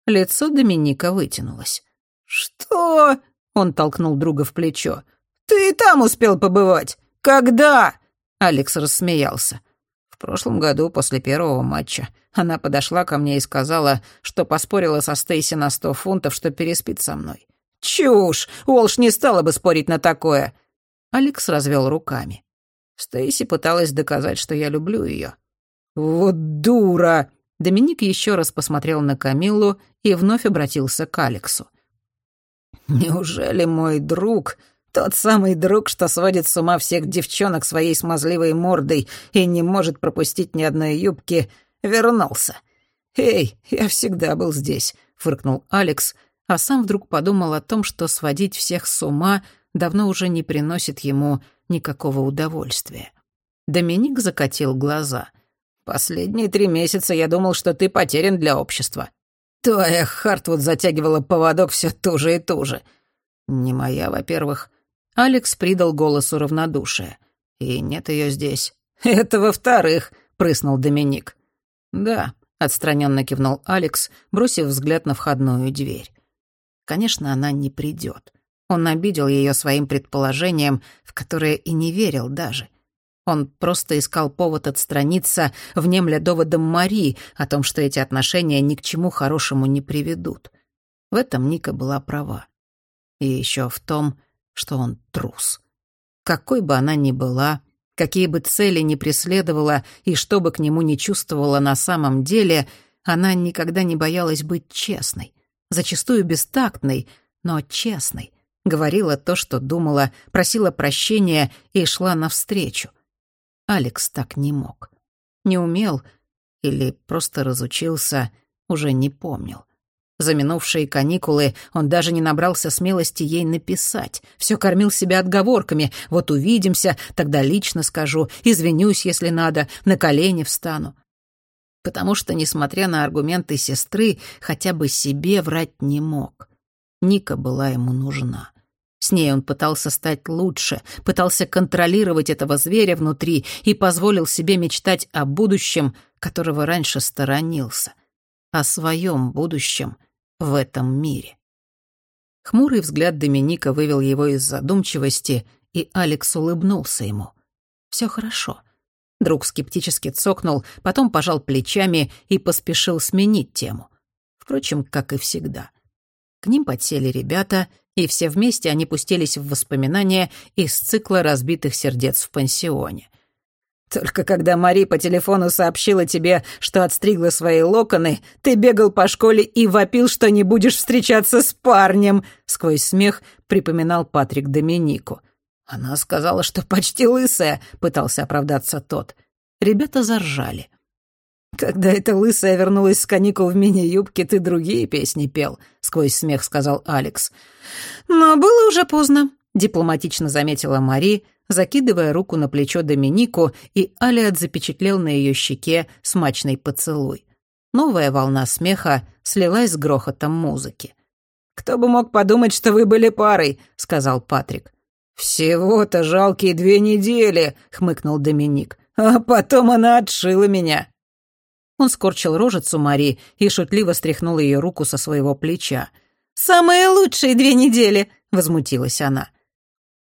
Лицо Доминика вытянулось. «Что?» — он толкнул друга в плечо. «Ты и там успел побывать. Когда?» Алекс рассмеялся. В прошлом году, после первого матча, она подошла ко мне и сказала, что поспорила со Стейси на сто фунтов, что переспит со мной. «Чушь! Уолш не стала бы спорить на такое!» Алекс развел руками. Стейси пыталась доказать, что я люблю ее. «Вот дура!» Доминик еще раз посмотрел на Камиллу и вновь обратился к Алексу. «Неужели мой друг, тот самый друг, что сводит с ума всех девчонок своей смазливой мордой и не может пропустить ни одной юбки, вернулся?» «Эй, я всегда был здесь», — фыркнул Алекс, а сам вдруг подумал о том, что сводить всех с ума давно уже не приносит ему никакого удовольствия. Доминик закатил глаза. Последние три месяца я думал, что ты потерян для общества. Твоя Хартвуд затягивала поводок все туже и туже. Не моя, во-первых. Алекс придал голосу равнодушие. И нет ее здесь. Это во-вторых, прыснул Доминик. Да, отстраненно кивнул Алекс, бросив взгляд на входную дверь. Конечно, она не придет. Он обидел ее своим предположением, в которое и не верил даже. Он просто искал повод отстраниться, внемля доводом Мари о том, что эти отношения ни к чему хорошему не приведут. В этом Ника была права. И еще в том, что он трус. Какой бы она ни была, какие бы цели ни преследовала и что бы к нему ни чувствовала на самом деле, она никогда не боялась быть честной. Зачастую бестактной, но честной. Говорила то, что думала, просила прощения и шла навстречу. Алекс так не мог. Не умел или просто разучился, уже не помнил. За минувшие каникулы он даже не набрался смелости ей написать. Все кормил себя отговорками. Вот увидимся, тогда лично скажу, извинюсь, если надо, на колени встану. Потому что, несмотря на аргументы сестры, хотя бы себе врать не мог. Ника была ему нужна. С ней он пытался стать лучше, пытался контролировать этого зверя внутри и позволил себе мечтать о будущем, которого раньше сторонился, о своем будущем в этом мире. Хмурый взгляд Доминика вывел его из задумчивости, и Алекс улыбнулся ему. Все хорошо. Друг скептически цокнул, потом пожал плечами и поспешил сменить тему. Впрочем, как и всегда. К ним подсели ребята, и все вместе они пустились в воспоминания из цикла разбитых сердец в пансионе. «Только когда Мари по телефону сообщила тебе, что отстригла свои локоны, ты бегал по школе и вопил, что не будешь встречаться с парнем», — сквозь смех припоминал Патрик Доминику. «Она сказала, что почти лысая», — пытался оправдаться тот. Ребята заржали. «Когда эта лысая вернулась с каникул в мини-юбке, ты другие песни пел», — сквозь смех сказал Алекс. «Но было уже поздно», — дипломатично заметила Мари, закидывая руку на плечо Доминику, и Алиат запечатлел на ее щеке смачный поцелуй. Новая волна смеха слилась с грохотом музыки. «Кто бы мог подумать, что вы были парой», — сказал Патрик. «Всего-то жалкие две недели», — хмыкнул Доминик. «А потом она отшила меня». Он скорчил рожицу Мари и шутливо стряхнул ее руку со своего плеча. «Самые лучшие две недели!» — возмутилась она.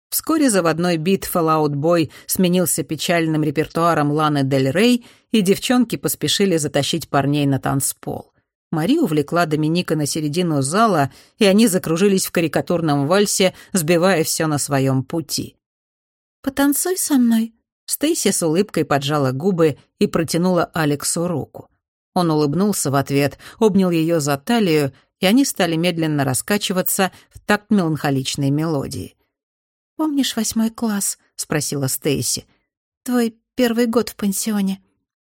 Вскоре заводной бит Fallout Boy сменился печальным репертуаром Ланы Дель Рей, и девчонки поспешили затащить парней на танцпол. Мари увлекла Доминика на середину зала, и они закружились в карикатурном вальсе, сбивая все на своем пути. «Потанцуй со мной», Стейси с улыбкой поджала губы и протянула Алексу руку. Он улыбнулся в ответ, обнял ее за талию, и они стали медленно раскачиваться в такт меланхоличной мелодии. «Помнишь восьмой класс?» — спросила Стейси. «Твой первый год в пансионе.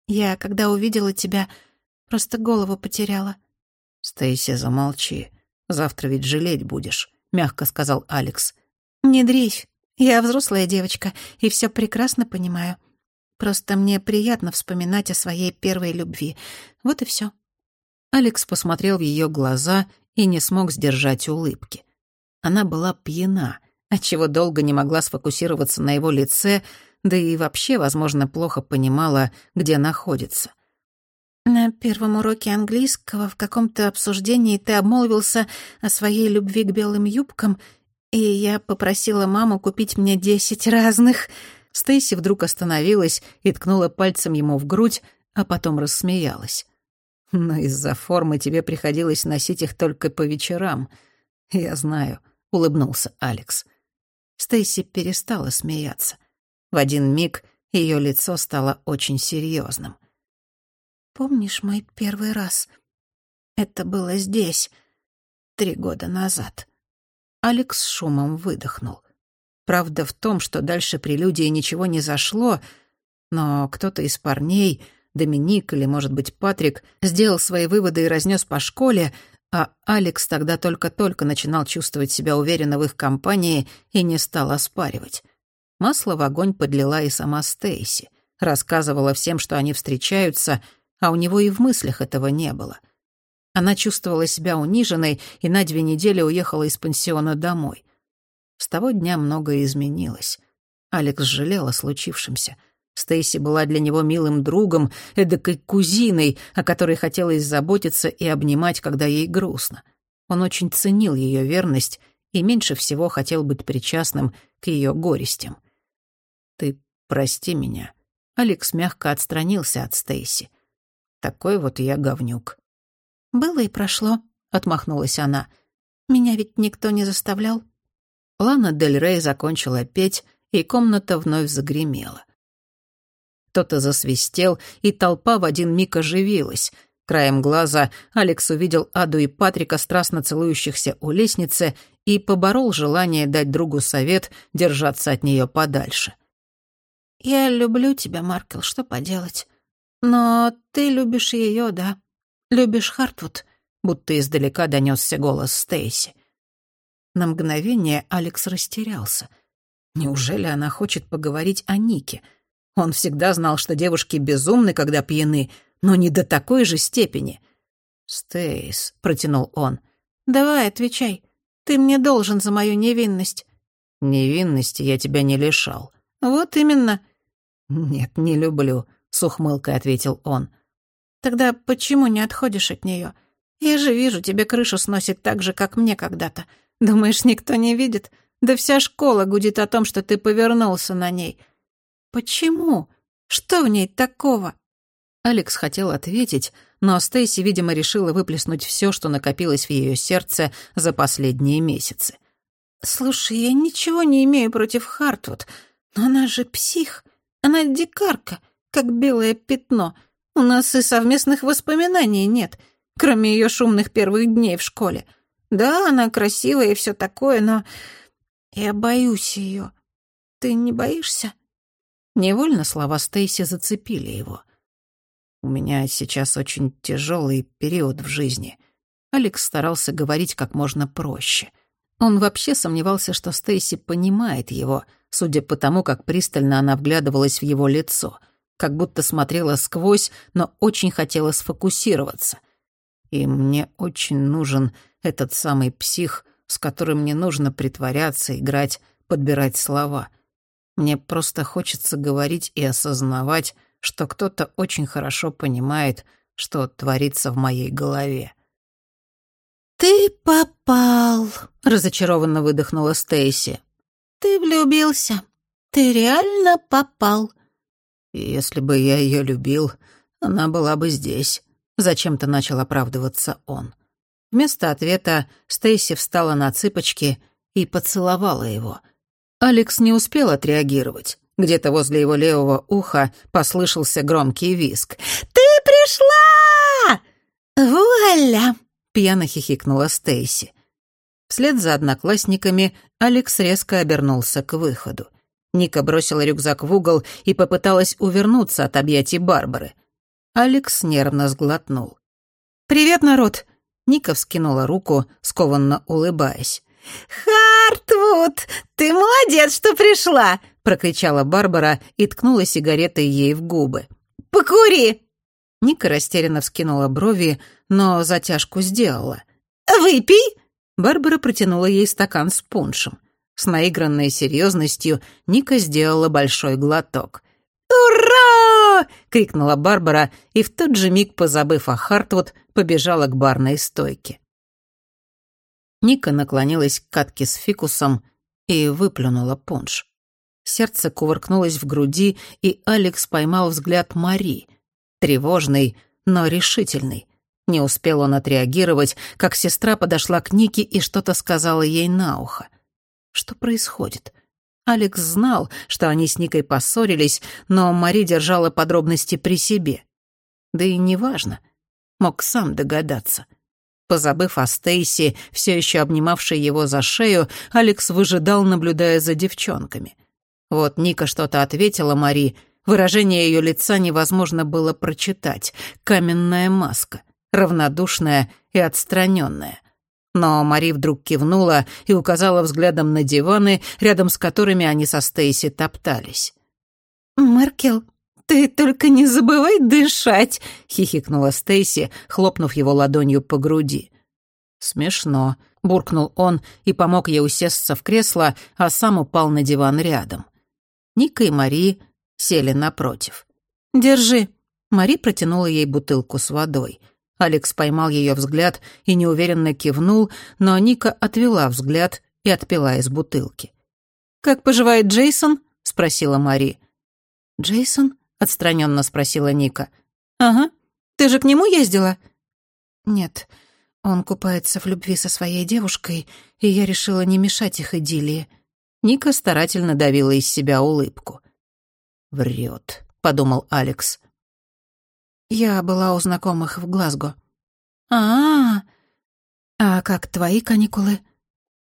Я, когда увидела тебя, просто голову потеряла». «Стейси, замолчи. Завтра ведь жалеть будешь», — мягко сказал Алекс. «Не дрейфь. Я взрослая девочка и все прекрасно понимаю. Просто мне приятно вспоминать о своей первой любви. Вот и все. Алекс посмотрел в ее глаза и не смог сдержать улыбки. Она была пьяна, отчего долго не могла сфокусироваться на его лице, да и вообще, возможно, плохо понимала, где находится. «На первом уроке английского в каком-то обсуждении ты обмолвился о своей любви к белым юбкам и я попросила маму купить мне десять разных. Стейси вдруг остановилась и ткнула пальцем ему в грудь, а потом рассмеялась. «Но из-за формы тебе приходилось носить их только по вечерам. Я знаю», — улыбнулся Алекс. Стейси перестала смеяться. В один миг ее лицо стало очень серьезным. «Помнишь мой первый раз? Это было здесь, три года назад». Алекс шумом выдохнул. Правда в том, что дальше прелюдии ничего не зашло, но кто-то из парней, Доминик или, может быть, Патрик, сделал свои выводы и разнес по школе, а Алекс тогда только-только начинал чувствовать себя уверенно в их компании и не стал оспаривать. Масло в огонь подлила и сама Стейси. Рассказывала всем, что они встречаются, а у него и в мыслях этого не было — она чувствовала себя униженной и на две недели уехала из пансиона домой. С того дня многое изменилось. Алекс жалел о случившемся. Стейси была для него милым другом, эдакой кузиной, о которой хотелось заботиться и обнимать, когда ей грустно. Он очень ценил ее верность и меньше всего хотел быть причастным к ее горестям. «Ты прости меня». Алекс мягко отстранился от Стейси. «Такой вот я говнюк». «Было и прошло», — отмахнулась она. «Меня ведь никто не заставлял». Лана Дель Рей закончила петь, и комната вновь загремела. Кто-то засвистел, и толпа в один миг оживилась. Краем глаза Алекс увидел Аду и Патрика, страстно целующихся у лестницы, и поборол желание дать другу совет держаться от нее подальше. «Я люблю тебя, Маркел, что поделать? Но ты любишь ее, да?» «Любишь Хартвуд?» — будто издалека донесся голос Стейси. На мгновение Алекс растерялся. Неужели она хочет поговорить о Нике? Он всегда знал, что девушки безумны, когда пьяны, но не до такой же степени. «Стейс», — протянул он. «Давай, отвечай. Ты мне должен за мою невинность». «Невинности я тебя не лишал». «Вот именно». «Нет, не люблю», — с ухмылкой ответил он. Тогда почему не отходишь от нее? Я же вижу, тебе крышу сносит так же, как мне когда-то. Думаешь, никто не видит? Да вся школа гудит о том, что ты повернулся на ней. Почему? Что в ней такого?» Алекс хотел ответить, но Стейси, видимо, решила выплеснуть все, что накопилось в ее сердце за последние месяцы. «Слушай, я ничего не имею против Хартвуд, но она же псих. Она дикарка, как белое пятно. У нас и совместных воспоминаний нет, кроме ее шумных первых дней в школе. Да, она красивая и все такое, но я боюсь ее. Ты не боишься?» Невольно слова Стейси зацепили его. «У меня сейчас очень тяжелый период в жизни». Алекс старался говорить как можно проще — он вообще сомневался, что Стейси понимает его, судя по тому, как пристально она вглядывалась в его лицо, как будто смотрела сквозь, но очень хотела сфокусироваться. И мне очень нужен этот самый псих, с которым не нужно притворяться, играть, подбирать слова. Мне просто хочется говорить и осознавать, что кто-то очень хорошо понимает, что творится в моей голове. «Ты попал», — разочарованно выдохнула Стейси. «Ты влюбился. Ты реально попал». «Если бы я ее любил, она была бы здесь», — зачем-то начал оправдываться он. Вместо ответа Стейси встала на цыпочки и поцеловала его. Алекс не успел отреагировать. Где-то возле его левого уха послышался громкий виск. «Ты пришла! Вуаля!» пьяно хихикнула Стейси. Вслед за одноклассниками Алекс резко обернулся к выходу. Ника бросила рюкзак в угол и попыталась увернуться от объятий Барбары. Алекс нервно сглотнул. «Привет, народ!» Ника вскинула руку, скованно улыбаясь. «Хартвуд, ты молодец, что пришла!» — прокричала Барбара и ткнула сигаретой ей в губы. «Покури!» Ника растерянно вскинула брови, но затяжку сделала. «Выпей!» Барбара протянула ей стакан с пуншем. С наигранной серьезностью Ника сделала большой глоток. «Ура!» — крикнула Барбара и в тот же миг, позабыв о Хартвуд, побежала к барной стойке. Ника наклонилась к катке с фикусом и выплюнула пунш. Сердце кувыркнулось в груди, и Алекс поймал взгляд Мари, тревожный, но решительный. Не успел он отреагировать, как сестра подошла к Нике и что-то сказала ей на ухо. Что происходит? Алекс знал, что они с Никой поссорились, но Мари держала подробности при себе. Да и неважно. Мог сам догадаться. Позабыв о Стейси, все еще обнимавшей его за шею, Алекс выжидал, наблюдая за девчонками. Вот Ника что-то ответила Мари — Выражение ее лица невозможно было прочитать. Каменная маска, равнодушная и отстраненная. Но Мари вдруг кивнула и указала взглядом на диваны, рядом с которыми они со Стейси топтались. «Маркел, ты только не забывай дышать!» — хихикнула Стейси, хлопнув его ладонью по груди. «Смешно», — буркнул он и помог ей усесться в кресло, а сам упал на диван рядом. Ника и Мари сели напротив. «Держи». Мари протянула ей бутылку с водой. Алекс поймал ее взгляд и неуверенно кивнул, но Ника отвела взгляд и отпила из бутылки. «Как поживает Джейсон?» — спросила Мари. «Джейсон?» — отстраненно спросила Ника. «Ага. Ты же к нему ездила?» «Нет. Он купается в любви со своей девушкой, и я решила не мешать их идиллии». Ника старательно давила из себя улыбку. «Врет», — подумал Алекс. «Я была у знакомых в Глазго». «А, -а, а как твои каникулы?»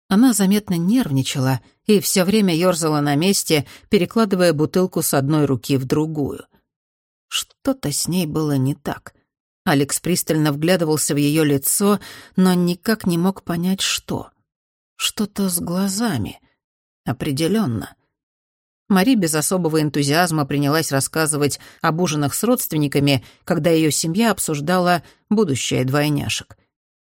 Она заметно нервничала и все время ёрзала на месте, перекладывая бутылку с одной руки в другую. Что-то с ней было не так. Алекс пристально вглядывался в ее лицо, но никак не мог понять, что. Что-то с глазами. Определенно. Мари без особого энтузиазма принялась рассказывать об ужинах с родственниками, когда ее семья обсуждала будущее двойняшек.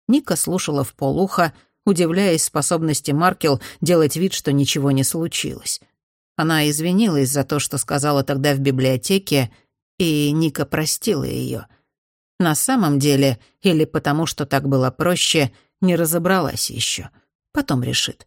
Ника слушала в полуха, удивляясь способности Маркел делать вид, что ничего не случилось. Она извинилась за то, что сказала тогда в библиотеке, и Ника простила ее. На самом деле, или потому что так было проще, не разобралась еще. Потом решит.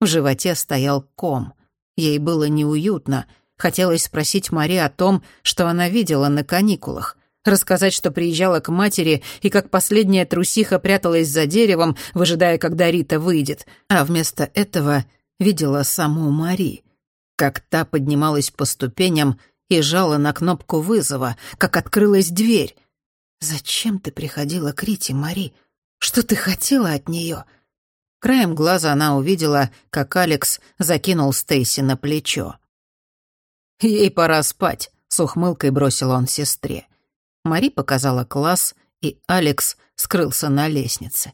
В животе стоял ком — Ей было неуютно, Хотелось спросить Мари о том, что она видела на каникулах. Рассказать, что приезжала к матери и как последняя трусиха пряталась за деревом, выжидая, когда Рита выйдет. А вместо этого видела саму Мари. Как та поднималась по ступеням и жала на кнопку вызова, как открылась дверь. «Зачем ты приходила к Рите, Мари? Что ты хотела от нее?» Краем глаза она увидела, как Алекс закинул Стейси на плечо. «Ей пора спать», — с ухмылкой бросил он сестре. Мари показала класс, и Алекс скрылся на лестнице.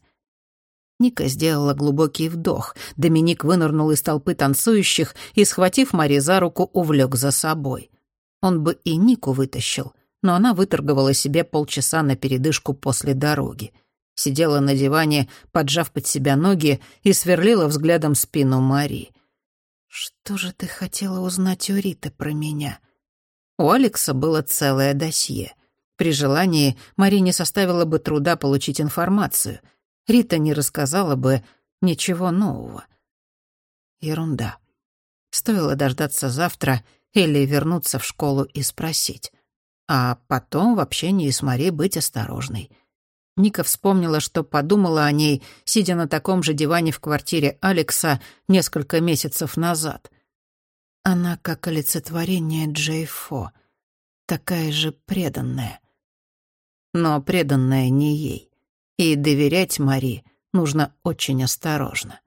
Ника сделала глубокий вдох. Доминик вынырнул из толпы танцующих и, схватив Мари за руку, увлек за собой. Он бы и Нику вытащил, но она выторговала себе полчаса на передышку после дороги. Сидела на диване, поджав под себя ноги, и сверлила взглядом спину Мари. «Что же ты хотела узнать у Риты про меня?» У Алекса было целое досье. При желании Мари не составила бы труда получить информацию. Рита не рассказала бы ничего нового. Ерунда. Стоило дождаться завтра или вернуться в школу и спросить. А потом в общении с Мари быть осторожной. Ника вспомнила, что подумала о ней, сидя на таком же диване в квартире Алекса несколько месяцев назад. Она как олицетворение Джей Фо, такая же преданная. Но преданная не ей. И доверять Мари нужно очень осторожно.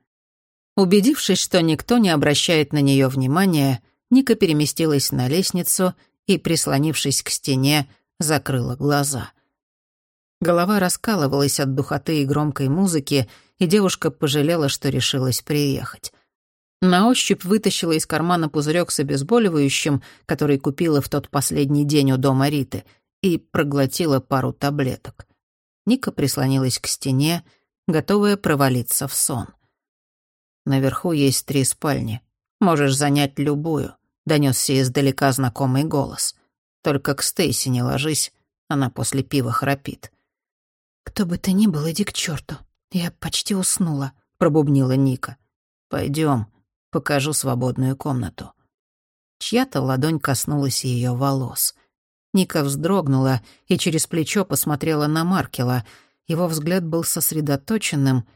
Убедившись, что никто не обращает на нее внимания, Ника переместилась на лестницу и, прислонившись к стене, закрыла глаза. Голова раскалывалась от духоты и громкой музыки, и девушка пожалела, что решилась приехать. На ощупь вытащила из кармана пузырек с обезболивающим, который купила в тот последний день у дома Риты, и проглотила пару таблеток. Ника прислонилась к стене, готовая провалиться в сон. Наверху есть три спальни. Можешь занять любую донесся издалека знакомый голос. «Только к Стейси не ложись, она после пива храпит». «Кто бы ты ни был, иди к черту. Я почти уснула», — пробубнила Ника. Пойдем, покажу свободную комнату». Чья-то ладонь коснулась ее волос. Ника вздрогнула и через плечо посмотрела на Маркела. Его взгляд был сосредоточенным,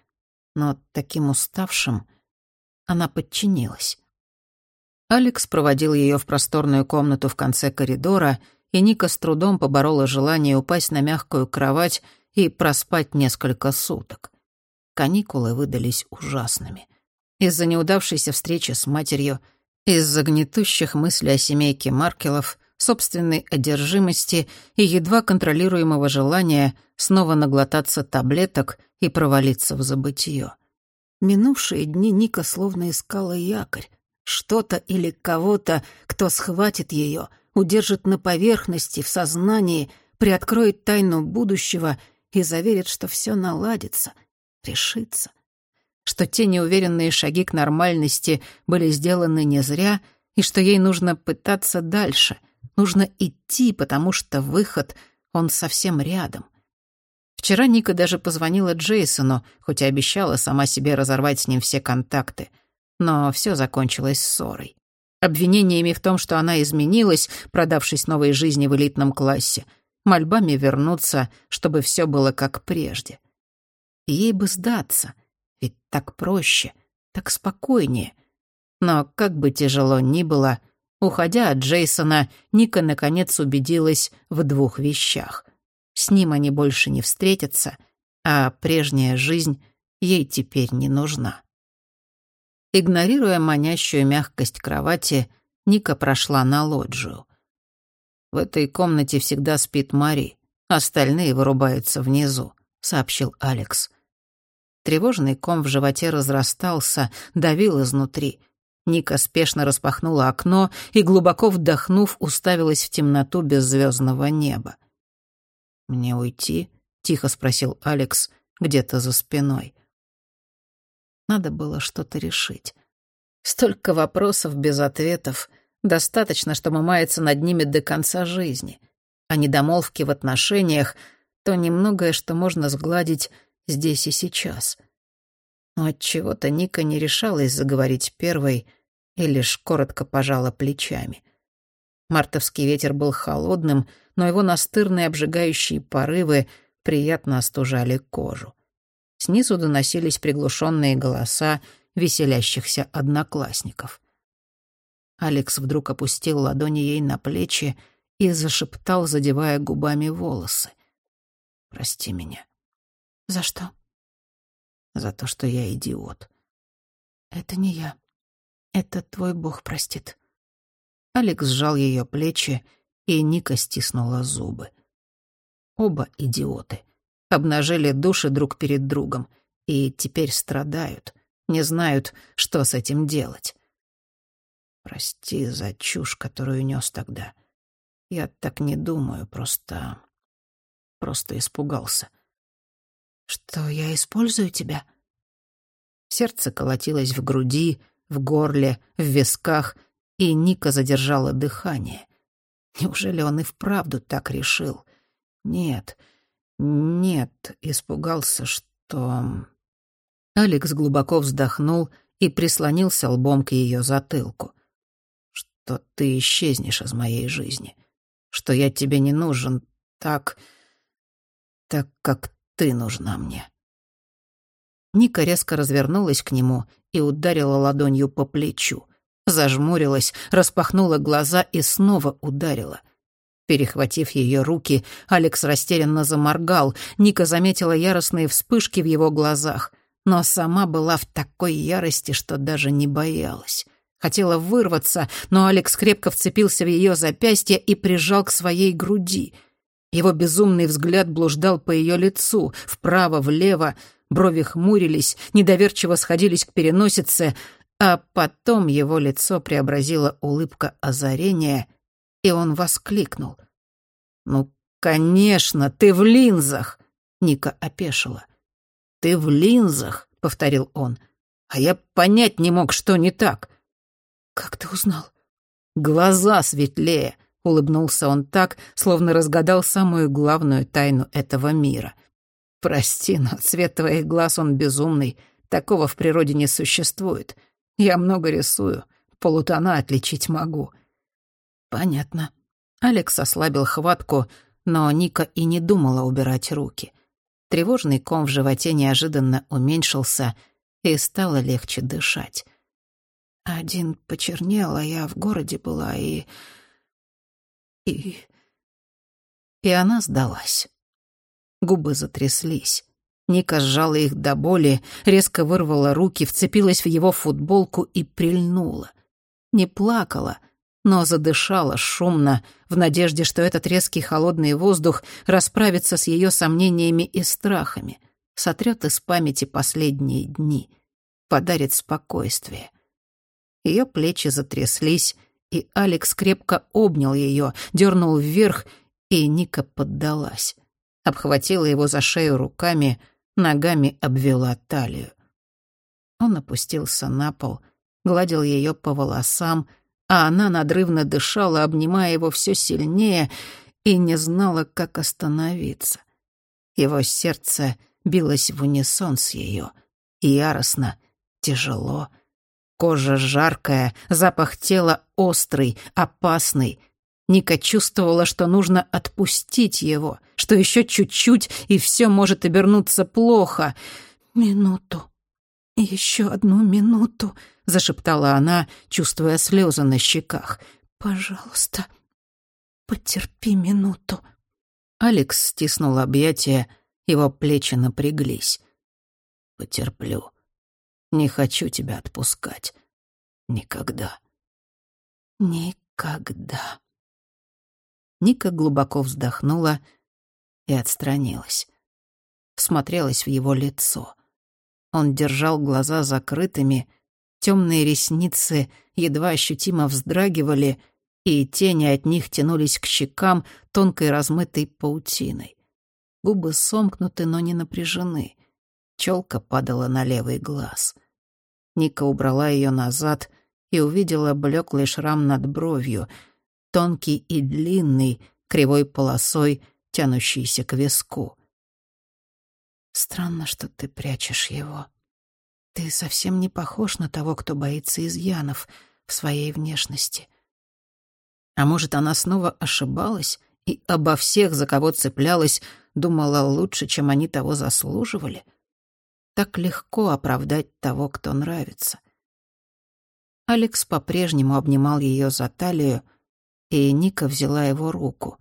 но таким уставшим. Она подчинилась. Алекс проводил ее в просторную комнату в конце коридора, и Ника с трудом поборола желание упасть на мягкую кровать и проспать несколько суток. Каникулы выдались ужасными. Из-за неудавшейся встречи с матерью, из-за гнетущих мыслей о семейке Маркелов, собственной одержимости и едва контролируемого желания снова наглотаться таблеток и провалиться в забытье. Минувшие дни Ника словно искала якорь, что-то или кого-то, кто схватит ее, удержит на поверхности, в сознании, приоткроет тайну будущего и заверит, что все наладится, решится. Что те неуверенные шаги к нормальности были сделаны не зря, и что ей нужно пытаться дальше, нужно идти, потому что выход, он совсем рядом. Вчера Ника даже позвонила Джейсону, хоть и обещала сама себе разорвать с ним все контакты — но все закончилось ссорой. Обвинениями в том, что она изменилась, продавшись новой жизни в элитном классе, мольбами вернуться, чтобы все было как прежде. Ей бы сдаться, ведь так проще, так спокойнее. Но как бы тяжело ни было, уходя от Джейсона, Ника наконец убедилась в двух вещах. С ним они больше не встретятся, а прежняя жизнь ей теперь не нужна. Игнорируя манящую мягкость кровати, Ника прошла на лоджию. «В этой комнате всегда спит Мари, остальные вырубаются внизу», — сообщил Алекс. Тревожный ком в животе разрастался, давил изнутри. Ника спешно распахнула окно и, глубоко вдохнув, уставилась в темноту беззвездного неба. «Мне уйти?» — тихо спросил Алекс где-то за спиной. Надо было что-то решить. Столько вопросов без ответов. Достаточно, чтобы маяться над ними до конца жизни. А недомолвки в отношениях — то немногое, что можно сгладить здесь и сейчас. Но от чего то Ника не решалась заговорить первой и лишь коротко пожала плечами. Мартовский ветер был холодным, но его настырные обжигающие порывы приятно остужали кожу. Снизу доносились приглушенные голоса веселящихся одноклассников. Алекс вдруг опустил ладони ей на плечи и зашептал, задевая губами волосы. «Прости меня». «За что?» «За то, что я идиот». «Это не я. Это твой бог простит». Алекс сжал ее плечи, и Ника стиснула зубы. Оба идиоты. Обнажили души друг перед другом и теперь страдают, не знают, что с этим делать. Прости за чушь, которую нес тогда. Я так не думаю, просто... Просто испугался. Что я использую тебя? Сердце колотилось в груди, в горле, в висках, и Ника задержала дыхание. Неужели он и вправду так решил? Нет, нет, испугался, что... Алекс глубоко вздохнул и прислонился лбом к ее затылку. Что ты исчезнешь из моей жизни. Что я тебе не нужен так... так, как ты нужна мне. Ника резко развернулась к нему и ударила ладонью по плечу. Зажмурилась, распахнула глаза и снова ударила. Перехватив ее руки, Алекс растерянно заморгал. Ника заметила яростные вспышки в его глазах, но сама была в такой ярости, что даже не боялась. Хотела вырваться, но Алекс крепко вцепился в ее запястье и прижал к своей груди. Его безумный взгляд блуждал по ее лицу, вправо, влево, брови хмурились, недоверчиво сходились к переносице, а потом его лицо преобразила улыбка озарения, и он воскликнул. «Ну, конечно, ты в линзах!» — Ника опешила. «Ты в линзах!» — повторил он. «А я понять не мог, что не так». «Как ты узнал?» «Глаза светлее!» — улыбнулся он так, словно разгадал самую главную тайну этого мира. «Прости, но цвет твоих глаз он безумный. Такого в природе не существует. Я много рисую, полутона отличить могу». «Понятно». Алекс ослабил хватку, но Ника и не думала убирать руки. Тревожный ком в животе неожиданно уменьшился, и стало легче дышать. Один почернел, а я в городе была, и... И... И она сдалась. Губы затряслись. Ника сжала их до боли, резко вырвала руки, вцепилась в его футболку и прильнула. Не плакала, но задышала шумно, в надежде, что этот резкий холодный воздух расправится с ее сомнениями и страхами, сотрет из памяти последние дни, подарит спокойствие. Ее плечи затряслись, и Алекс крепко обнял ее, дернул вверх, и Ника поддалась. Обхватила его за шею руками — ногами обвела талию. Он опустился на пол, гладил ее по волосам, а она надрывно дышала, обнимая его все сильнее, и не знала, как остановиться. Его сердце билось в унисон с ее, яростно, тяжело. Кожа жаркая, запах тела острый, опасный — Ника чувствовала, что нужно отпустить его, что еще чуть-чуть, и все может обернуться плохо. «Минуту, еще одну минуту», — зашептала она, чувствуя слезы на щеках. «Пожалуйста, потерпи минуту». Алекс стиснул объятия, его плечи напряглись. «Потерплю. Не хочу тебя отпускать. Никогда». «Никогда». Ника глубоко вздохнула и отстранилась. Всмотрелась в его лицо. Он держал глаза закрытыми, темные ресницы едва ощутимо вздрагивали, и тени от них тянулись к щекам тонкой размытой паутиной. Губы сомкнуты, но не напряжены. Челка падала на левый глаз. Ника убрала ее назад и увидела блеклый шрам над бровью — тонкий и длинный, кривой полосой, тянущийся к виску. «Странно, что ты прячешь его. Ты совсем не похож на того, кто боится изъянов в своей внешности. А может, она снова ошибалась и обо всех, за кого цеплялась, думала лучше, чем они того заслуживали? Так легко оправдать того, кто нравится. Алекс по-прежнему обнимал ее за талию, и Ника взяла его руку,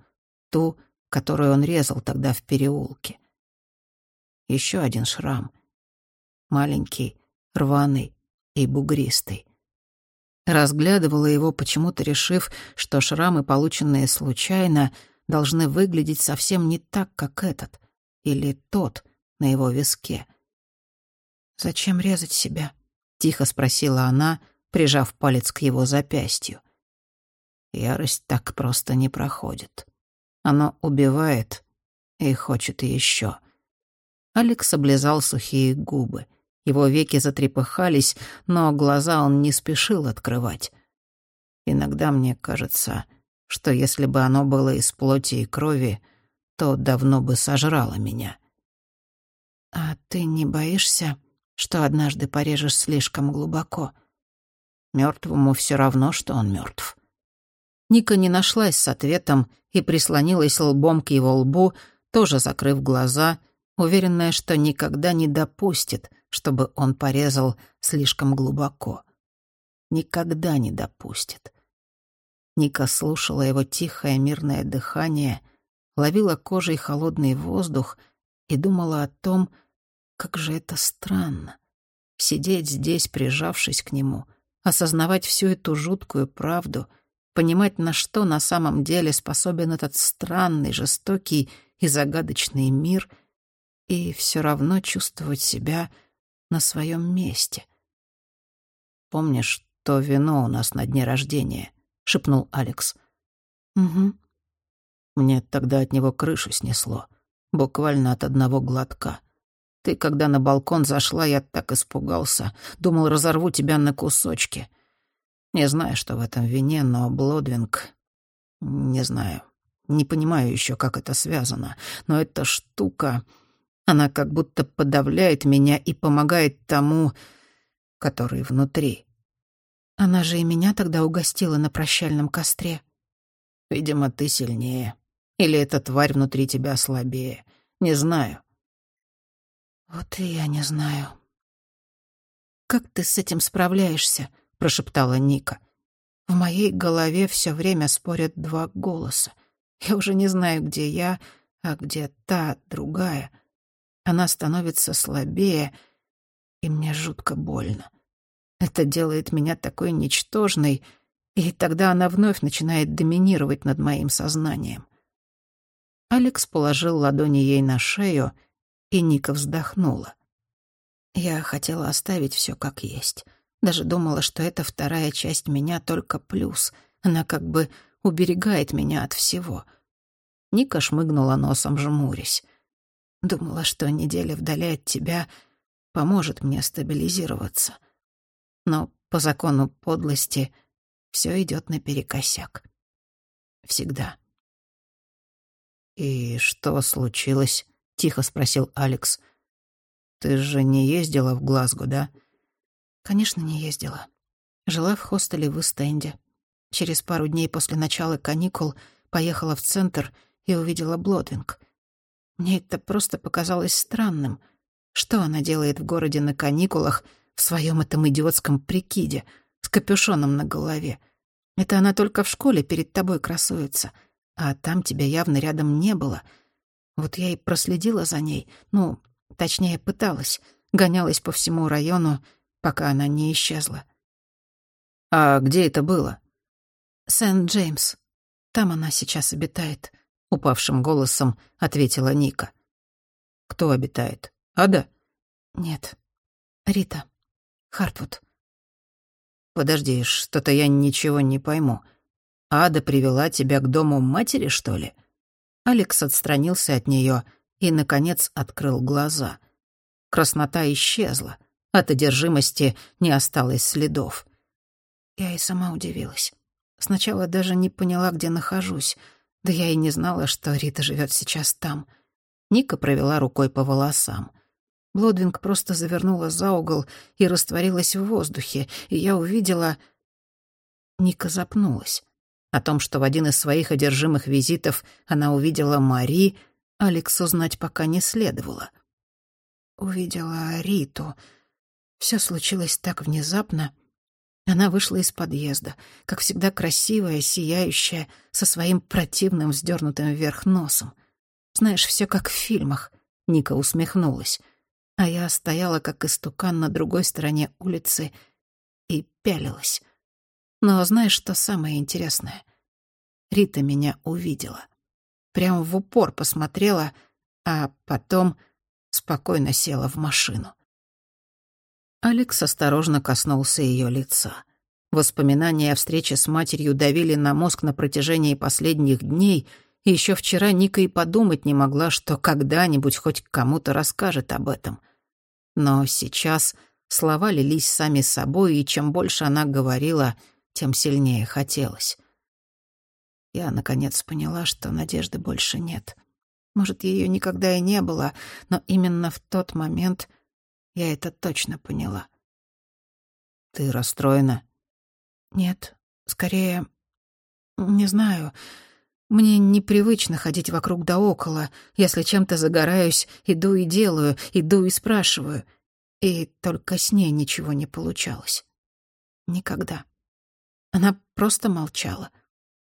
ту, которую он резал тогда в переулке. Еще один шрам. Маленький, рваный и бугристый. Разглядывала его, почему-то решив, что шрамы, полученные случайно, должны выглядеть совсем не так, как этот или тот на его виске. «Зачем резать себя?» — тихо спросила она, прижав палец к его запястью. Ярость так просто не проходит. Оно убивает и хочет еще. Алекс облизал сухие губы. Его веки затрепыхались, но глаза он не спешил открывать. Иногда мне кажется, что если бы оно было из плоти и крови, то давно бы сожрало меня. «А ты не боишься, что однажды порежешь слишком глубоко?» Мертвому все равно, что он мертв. Ника не нашлась с ответом и прислонилась лбом к его лбу, тоже закрыв глаза, уверенная, что никогда не допустит, чтобы он порезал слишком глубоко. Никогда не допустит. Ника слушала его тихое мирное дыхание, ловила кожей холодный воздух и думала о том, как же это странно — сидеть здесь, прижавшись к нему, осознавать всю эту жуткую правду, понимать, на что на самом деле способен этот странный, жестокий и загадочный мир, и все равно чувствовать себя на своем месте. «Помнишь то вино у нас на дне рождения?» — шепнул Алекс. «Угу». Мне тогда от него крышу снесло, буквально от одного глотка. Ты, когда на балкон зашла, я так испугался. Думал, разорву тебя на кусочки. Не знаю, что в этом вине, но Блодвинг... Не знаю. Не понимаю еще, как это связано. Но эта штука... Она как будто подавляет меня и помогает тому, который внутри. Она же и меня тогда угостила на прощальном костре. Видимо, ты сильнее. Или эта тварь внутри тебя слабее. Не знаю. «Вот и я не знаю». «Как ты с этим справляешься?» — прошептала Ника. «В моей голове все время спорят два голоса. Я уже не знаю, где я, а где та, другая. Она становится слабее, и мне жутко больно. Это делает меня такой ничтожной, и тогда она вновь начинает доминировать над моим сознанием». Алекс положил ладони ей на шею — и Ника вздохнула. Я хотела оставить все как есть. Даже думала, что эта вторая часть меня только плюс. Она как бы уберегает меня от всего. Ника шмыгнула носом, жмурясь. Думала, что неделя вдали от тебя поможет мне стабилизироваться. Но по закону подлости все идет наперекосяк. Всегда. «И что случилось?» — тихо спросил Алекс. «Ты же не ездила в Глазго, да?» «Конечно, не ездила. Жила в хостеле в Истенде. Через пару дней после начала каникул поехала в центр и увидела Блодвинг. Мне это просто показалось странным. Что она делает в городе на каникулах в своем этом идиотском прикиде с капюшоном на голове? Это она только в школе перед тобой красуется, а там тебя явно рядом не было — вот я и проследила за ней, ну, точнее, пыталась, гонялась по всему району, пока она не исчезла. «А где это было?» «Сент-Джеймс. Там она сейчас обитает», — упавшим голосом ответила Ника. «Кто обитает? Ада?» «Нет. Рита. Хартвуд». «Подожди, что-то я ничего не пойму. Ада привела тебя к дому матери, что ли?» Алекс отстранился от нее и, наконец, открыл глаза. Краснота исчезла. От одержимости не осталось следов. Я и сама удивилась. Сначала даже не поняла, где нахожусь. Да я и не знала, что Рита живет сейчас там. Ника провела рукой по волосам. Блодвинг просто завернула за угол и растворилась в воздухе, и я увидела... Ника запнулась. О том, что в один из своих одержимых визитов она увидела Мари, Алекс узнать пока не следовало. Увидела Риту. Все случилось так внезапно. Она вышла из подъезда, как всегда красивая, сияющая, со своим противным вздернутым вверх носом. Знаешь, все как в фильмах. Ника усмехнулась. А я стояла, как истукан на другой стороне улицы, и пялилась. Но знаешь, что самое интересное? Рита меня увидела. Прямо в упор посмотрела, а потом спокойно села в машину. Алекс осторожно коснулся ее лица. Воспоминания о встрече с матерью давили на мозг на протяжении последних дней, и еще вчера Ника и подумать не могла, что когда-нибудь хоть кому-то расскажет об этом. Но сейчас слова лились сами собой, и чем больше она говорила, тем сильнее хотелось. Я, наконец, поняла, что надежды больше нет. Может, ее никогда и не было, но именно в тот момент я это точно поняла. «Ты расстроена?» «Нет, скорее... Не знаю. Мне непривычно ходить вокруг да около. Если чем-то загораюсь, иду и делаю, иду и спрашиваю. И только с ней ничего не получалось. Никогда. Она просто молчала.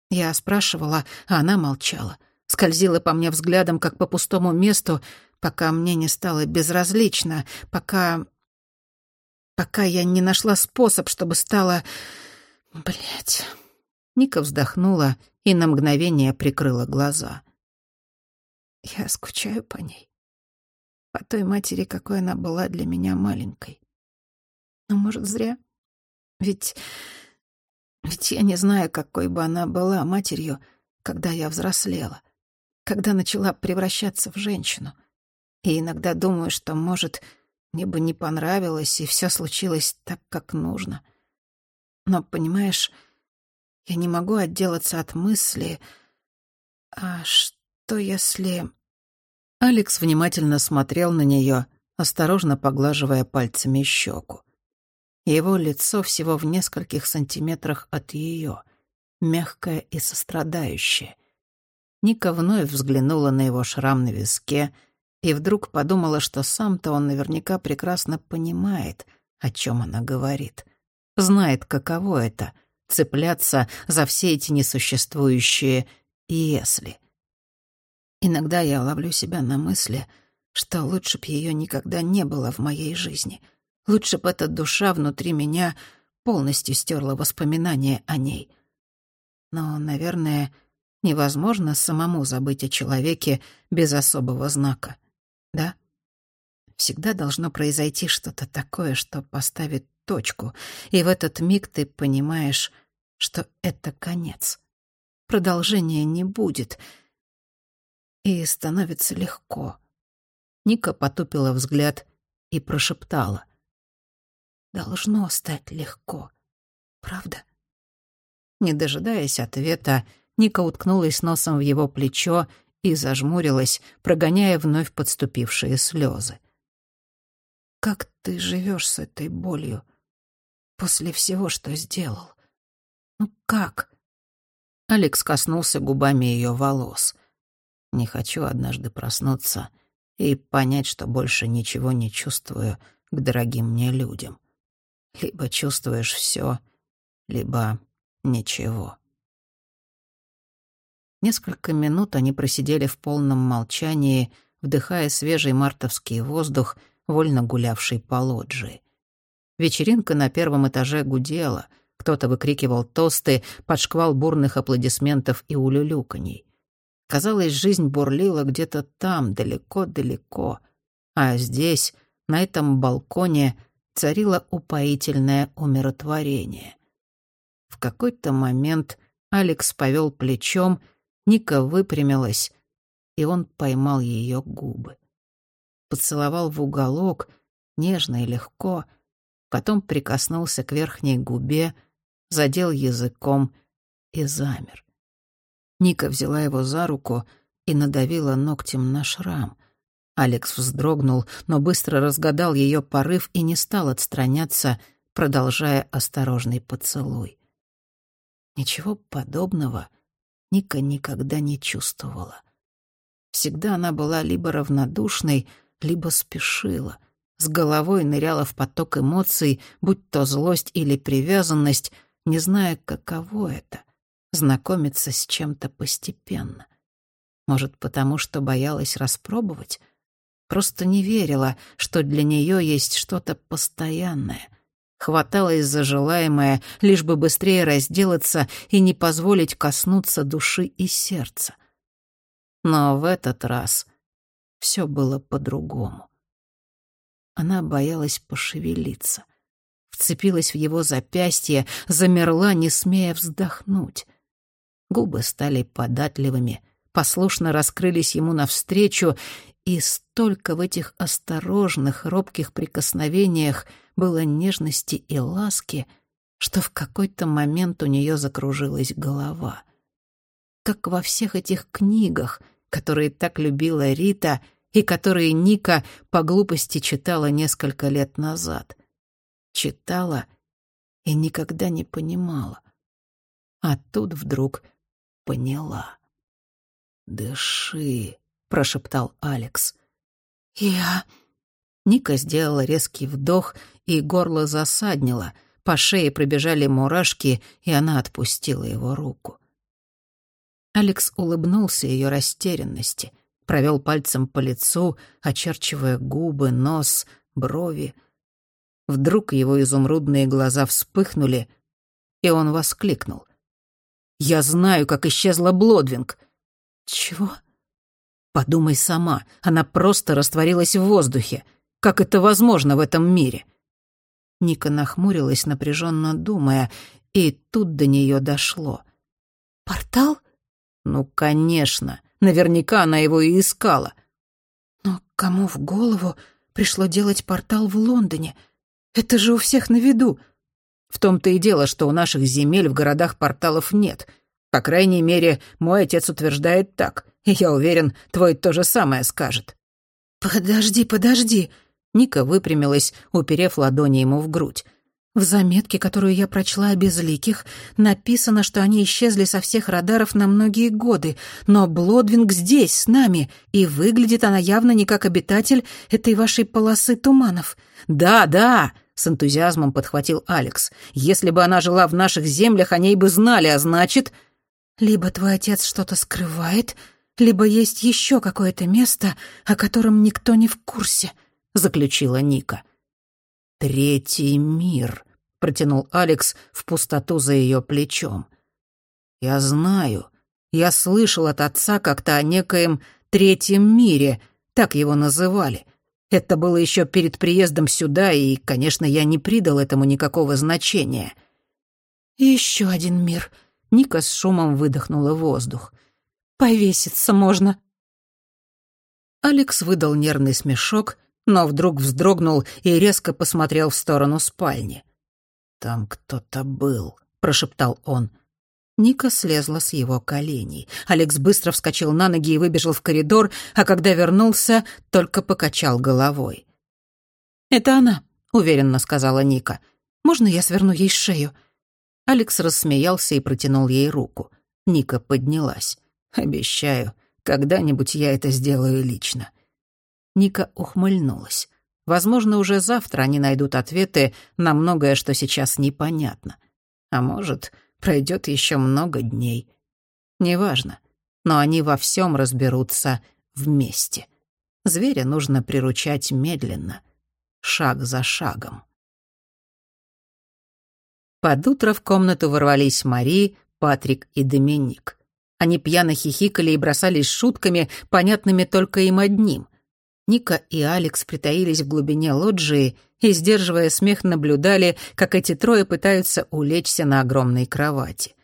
Я спрашивала, а она молчала. Скользила по мне взглядом, как по пустому месту, пока мне не стало безразлично, пока... пока я не нашла способ, чтобы стало... Блять. Ника вздохнула и на мгновение прикрыла глаза. Я скучаю по ней. По той матери, какой она была для меня маленькой. Но, может, зря? Ведь ведь я не знаю, какой бы она была матерью, когда я взрослела, когда начала превращаться в женщину. И иногда думаю, что, может, мне бы не понравилось, и все случилось так, как нужно. Но, понимаешь, я не могу отделаться от мысли, а что если... Алекс внимательно смотрел на нее, осторожно поглаживая пальцами щеку. Его лицо всего в нескольких сантиметрах от ее, мягкое и сострадающее. Ника вновь взглянула на его шрам на виске и вдруг подумала, что сам-то он наверняка прекрасно понимает, о чем она говорит. Знает, каково это — цепляться за все эти несуществующие «если». Иногда я ловлю себя на мысли, что лучше б ее никогда не было в моей жизни — Лучше бы эта душа внутри меня полностью стерла воспоминания о ней. Но, наверное, невозможно самому забыть о человеке без особого знака, да? Всегда должно произойти что-то такое, что поставит точку, и в этот миг ты понимаешь, что это конец. Продолжения не будет, и становится легко. Ника потупила взгляд и прошептала — должно стать легко. Правда? Не дожидаясь ответа, Ника уткнулась носом в его плечо и зажмурилась, прогоняя вновь подступившие слезы. «Как ты живешь с этой болью после всего, что сделал? Ну как?» Алекс коснулся губами ее волос. «Не хочу однажды проснуться и понять, что больше ничего не чувствую к дорогим мне людям. Либо чувствуешь все, либо ничего. Несколько минут они просидели в полном молчании, вдыхая свежий мартовский воздух, вольно гулявший по лоджии. Вечеринка на первом этаже гудела, кто-то выкрикивал тосты под шквал бурных аплодисментов и улюлюканий. Казалось, жизнь бурлила где-то там, далеко-далеко, а здесь, на этом балконе, царило упоительное умиротворение. В какой-то момент Алекс повел плечом, Ника выпрямилась, и он поймал ее губы. Поцеловал в уголок, нежно и легко, потом прикоснулся к верхней губе, задел языком и замер. Ника взяла его за руку и надавила ногтем на шрам. Алекс вздрогнул, но быстро разгадал ее порыв и не стал отстраняться, продолжая осторожный поцелуй. Ничего подобного Ника никогда не чувствовала. Всегда она была либо равнодушной, либо спешила. С головой ныряла в поток эмоций, будь то злость или привязанность, не зная, каково это — знакомиться с чем-то постепенно. Может, потому что боялась распробовать? Просто не верила, что для нее есть что-то постоянное. Хваталась за желаемое, лишь бы быстрее разделаться и не позволить коснуться души и сердца. Но в этот раз все было по-другому. Она боялась пошевелиться. Вцепилась в его запястье, замерла, не смея вздохнуть. Губы стали податливыми, послушно раскрылись ему навстречу, и столько в этих осторожных, робких прикосновениях было нежности и ласки, что в какой-то момент у нее закружилась голова. Как во всех этих книгах, которые так любила Рита и которые Ника по глупости читала несколько лет назад. Читала и никогда не понимала. А тут вдруг поняла. «Дыши», — прошептал Алекс. «Я...» Ника сделала резкий вдох, и горло засаднило. По шее пробежали мурашки, и она отпустила его руку. Алекс улыбнулся ее растерянности, провел пальцем по лицу, очерчивая губы, нос, брови. Вдруг его изумрудные глаза вспыхнули, и он воскликнул. «Я знаю, как исчезла Блодвинг!» «Чего?» Подумай сама, она просто растворилась в воздухе. Как это возможно в этом мире? Ника нахмурилась, напряженно думая, и тут до нее дошло. «Портал?» «Ну, конечно. Наверняка она его и искала». «Но кому в голову пришло делать портал в Лондоне? Это же у всех на виду». «В том-то и дело, что у наших земель в городах порталов нет. По крайней мере, мой отец утверждает так. И я уверен, твой то же самое скажет». «Подожди, подожди!» Ника выпрямилась, уперев ладони ему в грудь. В заметке, которую я прочла о безликих, написано, что они исчезли со всех радаров на многие годы, но Блодвинг здесь, с нами, и выглядит она явно не как обитатель этой вашей полосы туманов. «Да, да!» — с энтузиазмом подхватил Алекс. «Если бы она жила в наших землях, о ней бы знали, а значит...» «Либо твой отец что-то скрывает, либо есть еще какое-то место, о котором никто не в курсе», — заключила Ника. «Третий мир», — протянул Алекс в пустоту за ее плечом. «Я знаю. Я слышал от отца как-то о некоем третьем мире, так его называли. Это было еще перед приездом сюда, и, конечно, я не придал этому никакого значения». «Еще один мир», — Ника с шумом выдохнула воздух. Повеситься можно». Алекс выдал нервный смешок, но вдруг вздрогнул и резко посмотрел в сторону спальни. «Там кто-то был», — прошептал он. Ника слезла с его коленей. Алекс быстро вскочил на ноги и выбежал в коридор, а когда вернулся, только покачал головой. «Это она», — уверенно сказала Ника. «Можно я сверну ей шею?» Алекс рассмеялся и протянул ей руку. Ника поднялась. Обещаю, когда-нибудь я это сделаю лично». Ника ухмыльнулась. Возможно, уже завтра они найдут ответы на многое, что сейчас непонятно. А может, пройдет еще много дней. Неважно, но они во всем разберутся вместе. Зверя нужно приручать медленно, шаг за шагом. Под утро в комнату ворвались Мари, Патрик и Доминик. Они пьяно хихикали и бросались шутками, понятными только им одним. Ника и Алекс притаились в глубине лоджии и, сдерживая смех, наблюдали, как эти трое пытаются улечься на огромной кровати.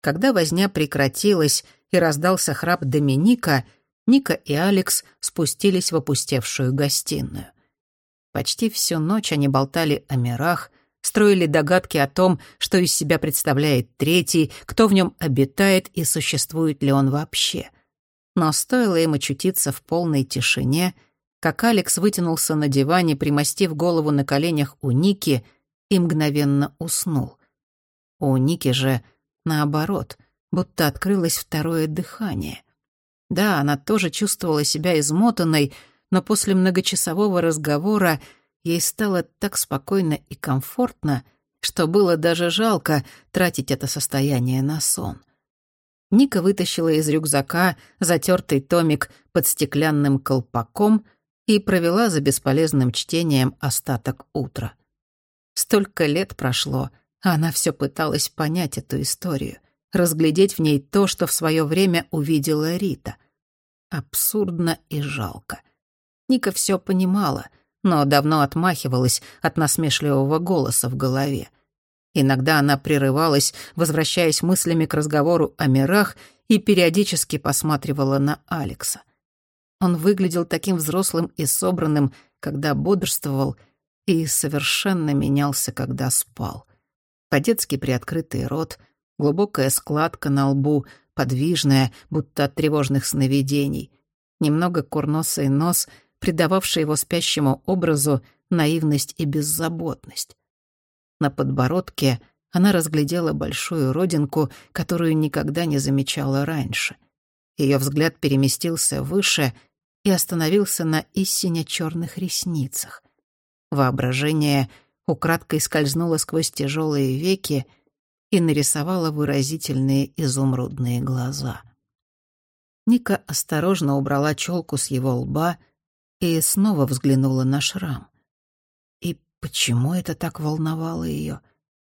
Когда возня прекратилась и раздался храп Доминика, Ника и Алекс спустились в опустевшую гостиную. Почти всю ночь они болтали о мирах, строили догадки о том, что из себя представляет третий, кто в нем обитает и существует ли он вообще. Но стоило им очутиться в полной тишине, как Алекс вытянулся на диване, примостив голову на коленях у Ники, и мгновенно уснул. У Ники же Наоборот, будто открылось второе дыхание. Да, она тоже чувствовала себя измотанной, но после многочасового разговора ей стало так спокойно и комфортно, что было даже жалко тратить это состояние на сон. Ника вытащила из рюкзака затертый томик под стеклянным колпаком и провела за бесполезным чтением остаток утра. Столько лет прошло, а она все пыталась понять эту историю, разглядеть в ней то, что в свое время увидела Рита. Абсурдно и жалко. Ника все понимала, но давно отмахивалась от насмешливого голоса в голове. Иногда она прерывалась, возвращаясь мыслями к разговору о мирах и периодически посматривала на Алекса. Он выглядел таким взрослым и собранным, когда бодрствовал, и совершенно менялся, когда спал. По-детски приоткрытый рот, глубокая складка на лбу, подвижная, будто от тревожных сновидений, немного курносый нос, придававший его спящему образу наивность и беззаботность. На подбородке она разглядела большую родинку, которую никогда не замечала раньше. Ее взгляд переместился выше и остановился на истине черных ресницах. Воображение украдкой скользнуло сквозь тяжелые веки и нарисовало выразительные изумрудные глаза. Ника осторожно убрала челку с его лба и снова взглянула на шрам. Почему это так волновало ее?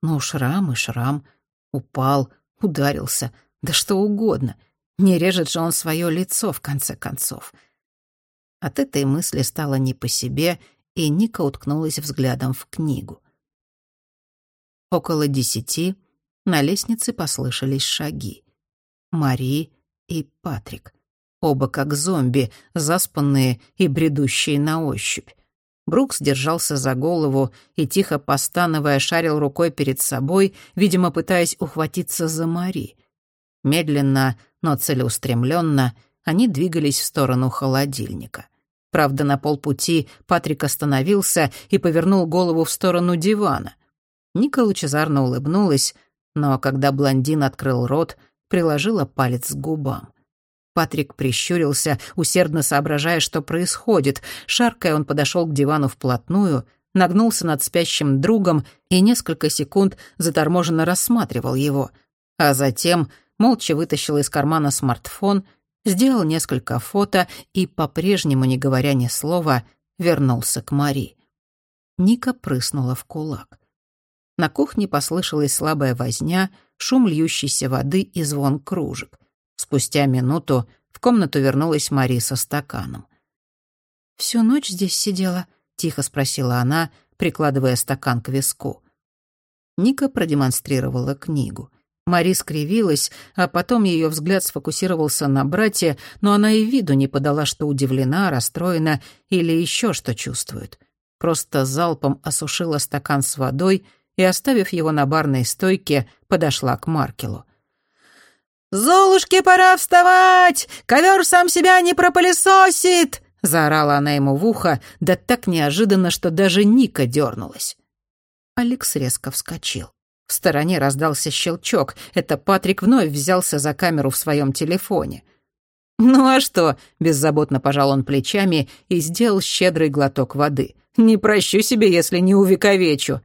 Ну, шрам и шрам. Упал, ударился, да что угодно. Не режет же он свое лицо, в конце концов. От этой мысли стало не по себе, и Ника уткнулась взглядом в книгу. Около десяти на лестнице послышались шаги. Мари и Патрик. Оба как зомби, заспанные и бредущие на ощупь. Брукс держался за голову и, тихо постановая, шарил рукой перед собой, видимо, пытаясь ухватиться за Мари. Медленно, но целеустремленно они двигались в сторону холодильника. Правда, на полпути Патрик остановился и повернул голову в сторону дивана. Ника лучезарно улыбнулась, но когда блондин открыл рот, приложила палец к губам. Патрик прищурился, усердно соображая, что происходит. Шаркая, он подошел к дивану вплотную, нагнулся над спящим другом и несколько секунд заторможенно рассматривал его. А затем молча вытащил из кармана смартфон, сделал несколько фото и, по-прежнему не говоря ни слова, вернулся к Мари. Ника прыснула в кулак. На кухне послышалась слабая возня, шум льющейся воды и звон кружек. Спустя минуту в комнату вернулась Мари со стаканом. «Всю ночь здесь сидела?» — тихо спросила она, прикладывая стакан к виску. Ника продемонстрировала книгу. Мари скривилась, а потом ее взгляд сфокусировался на брате, но она и виду не подала, что удивлена, расстроена или еще что чувствует. Просто залпом осушила стакан с водой и, оставив его на барной стойке, подошла к Маркелу. «Золушке пора вставать! Ковер сам себя не пропылесосит!» Заорала она ему в ухо, да так неожиданно, что даже Ника дернулась. Алекс резко вскочил. В стороне раздался щелчок. Это Патрик вновь взялся за камеру в своем телефоне. «Ну а что?» — беззаботно пожал он плечами и сделал щедрый глоток воды. «Не прощу себе, если не увековечу».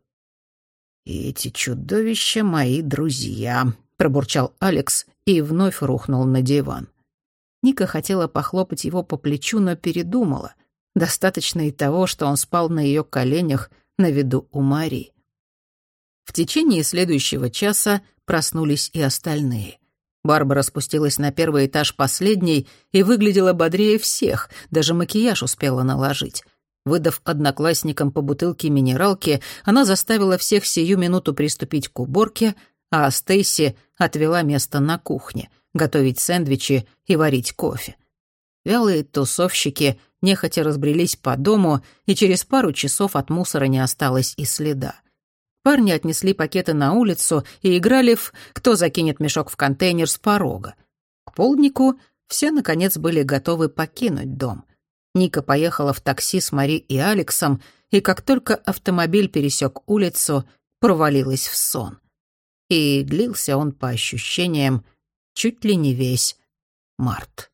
«Эти чудовища мои друзья», — пробурчал Алекс и вновь рухнул на диван. Ника хотела похлопать его по плечу, но передумала. Достаточно и того, что он спал на ее коленях на виду у Марии. В течение следующего часа проснулись и остальные. Барбара спустилась на первый этаж последней и выглядела бодрее всех, даже макияж успела наложить. Выдав одноклассникам по бутылке минералки, она заставила всех сию минуту приступить к уборке, а Стейси отвела место на кухне, готовить сэндвичи и варить кофе. Вялые тусовщики нехотя разбрелись по дому, и через пару часов от мусора не осталось и следа. Парни отнесли пакеты на улицу и играли в «Кто закинет мешок в контейнер с порога». К полднику все, наконец, были готовы покинуть дом. Ника поехала в такси с Мари и Алексом, и как только автомобиль пересек улицу, провалилась в сон. и длился он по ощущениям чуть ли не весь март.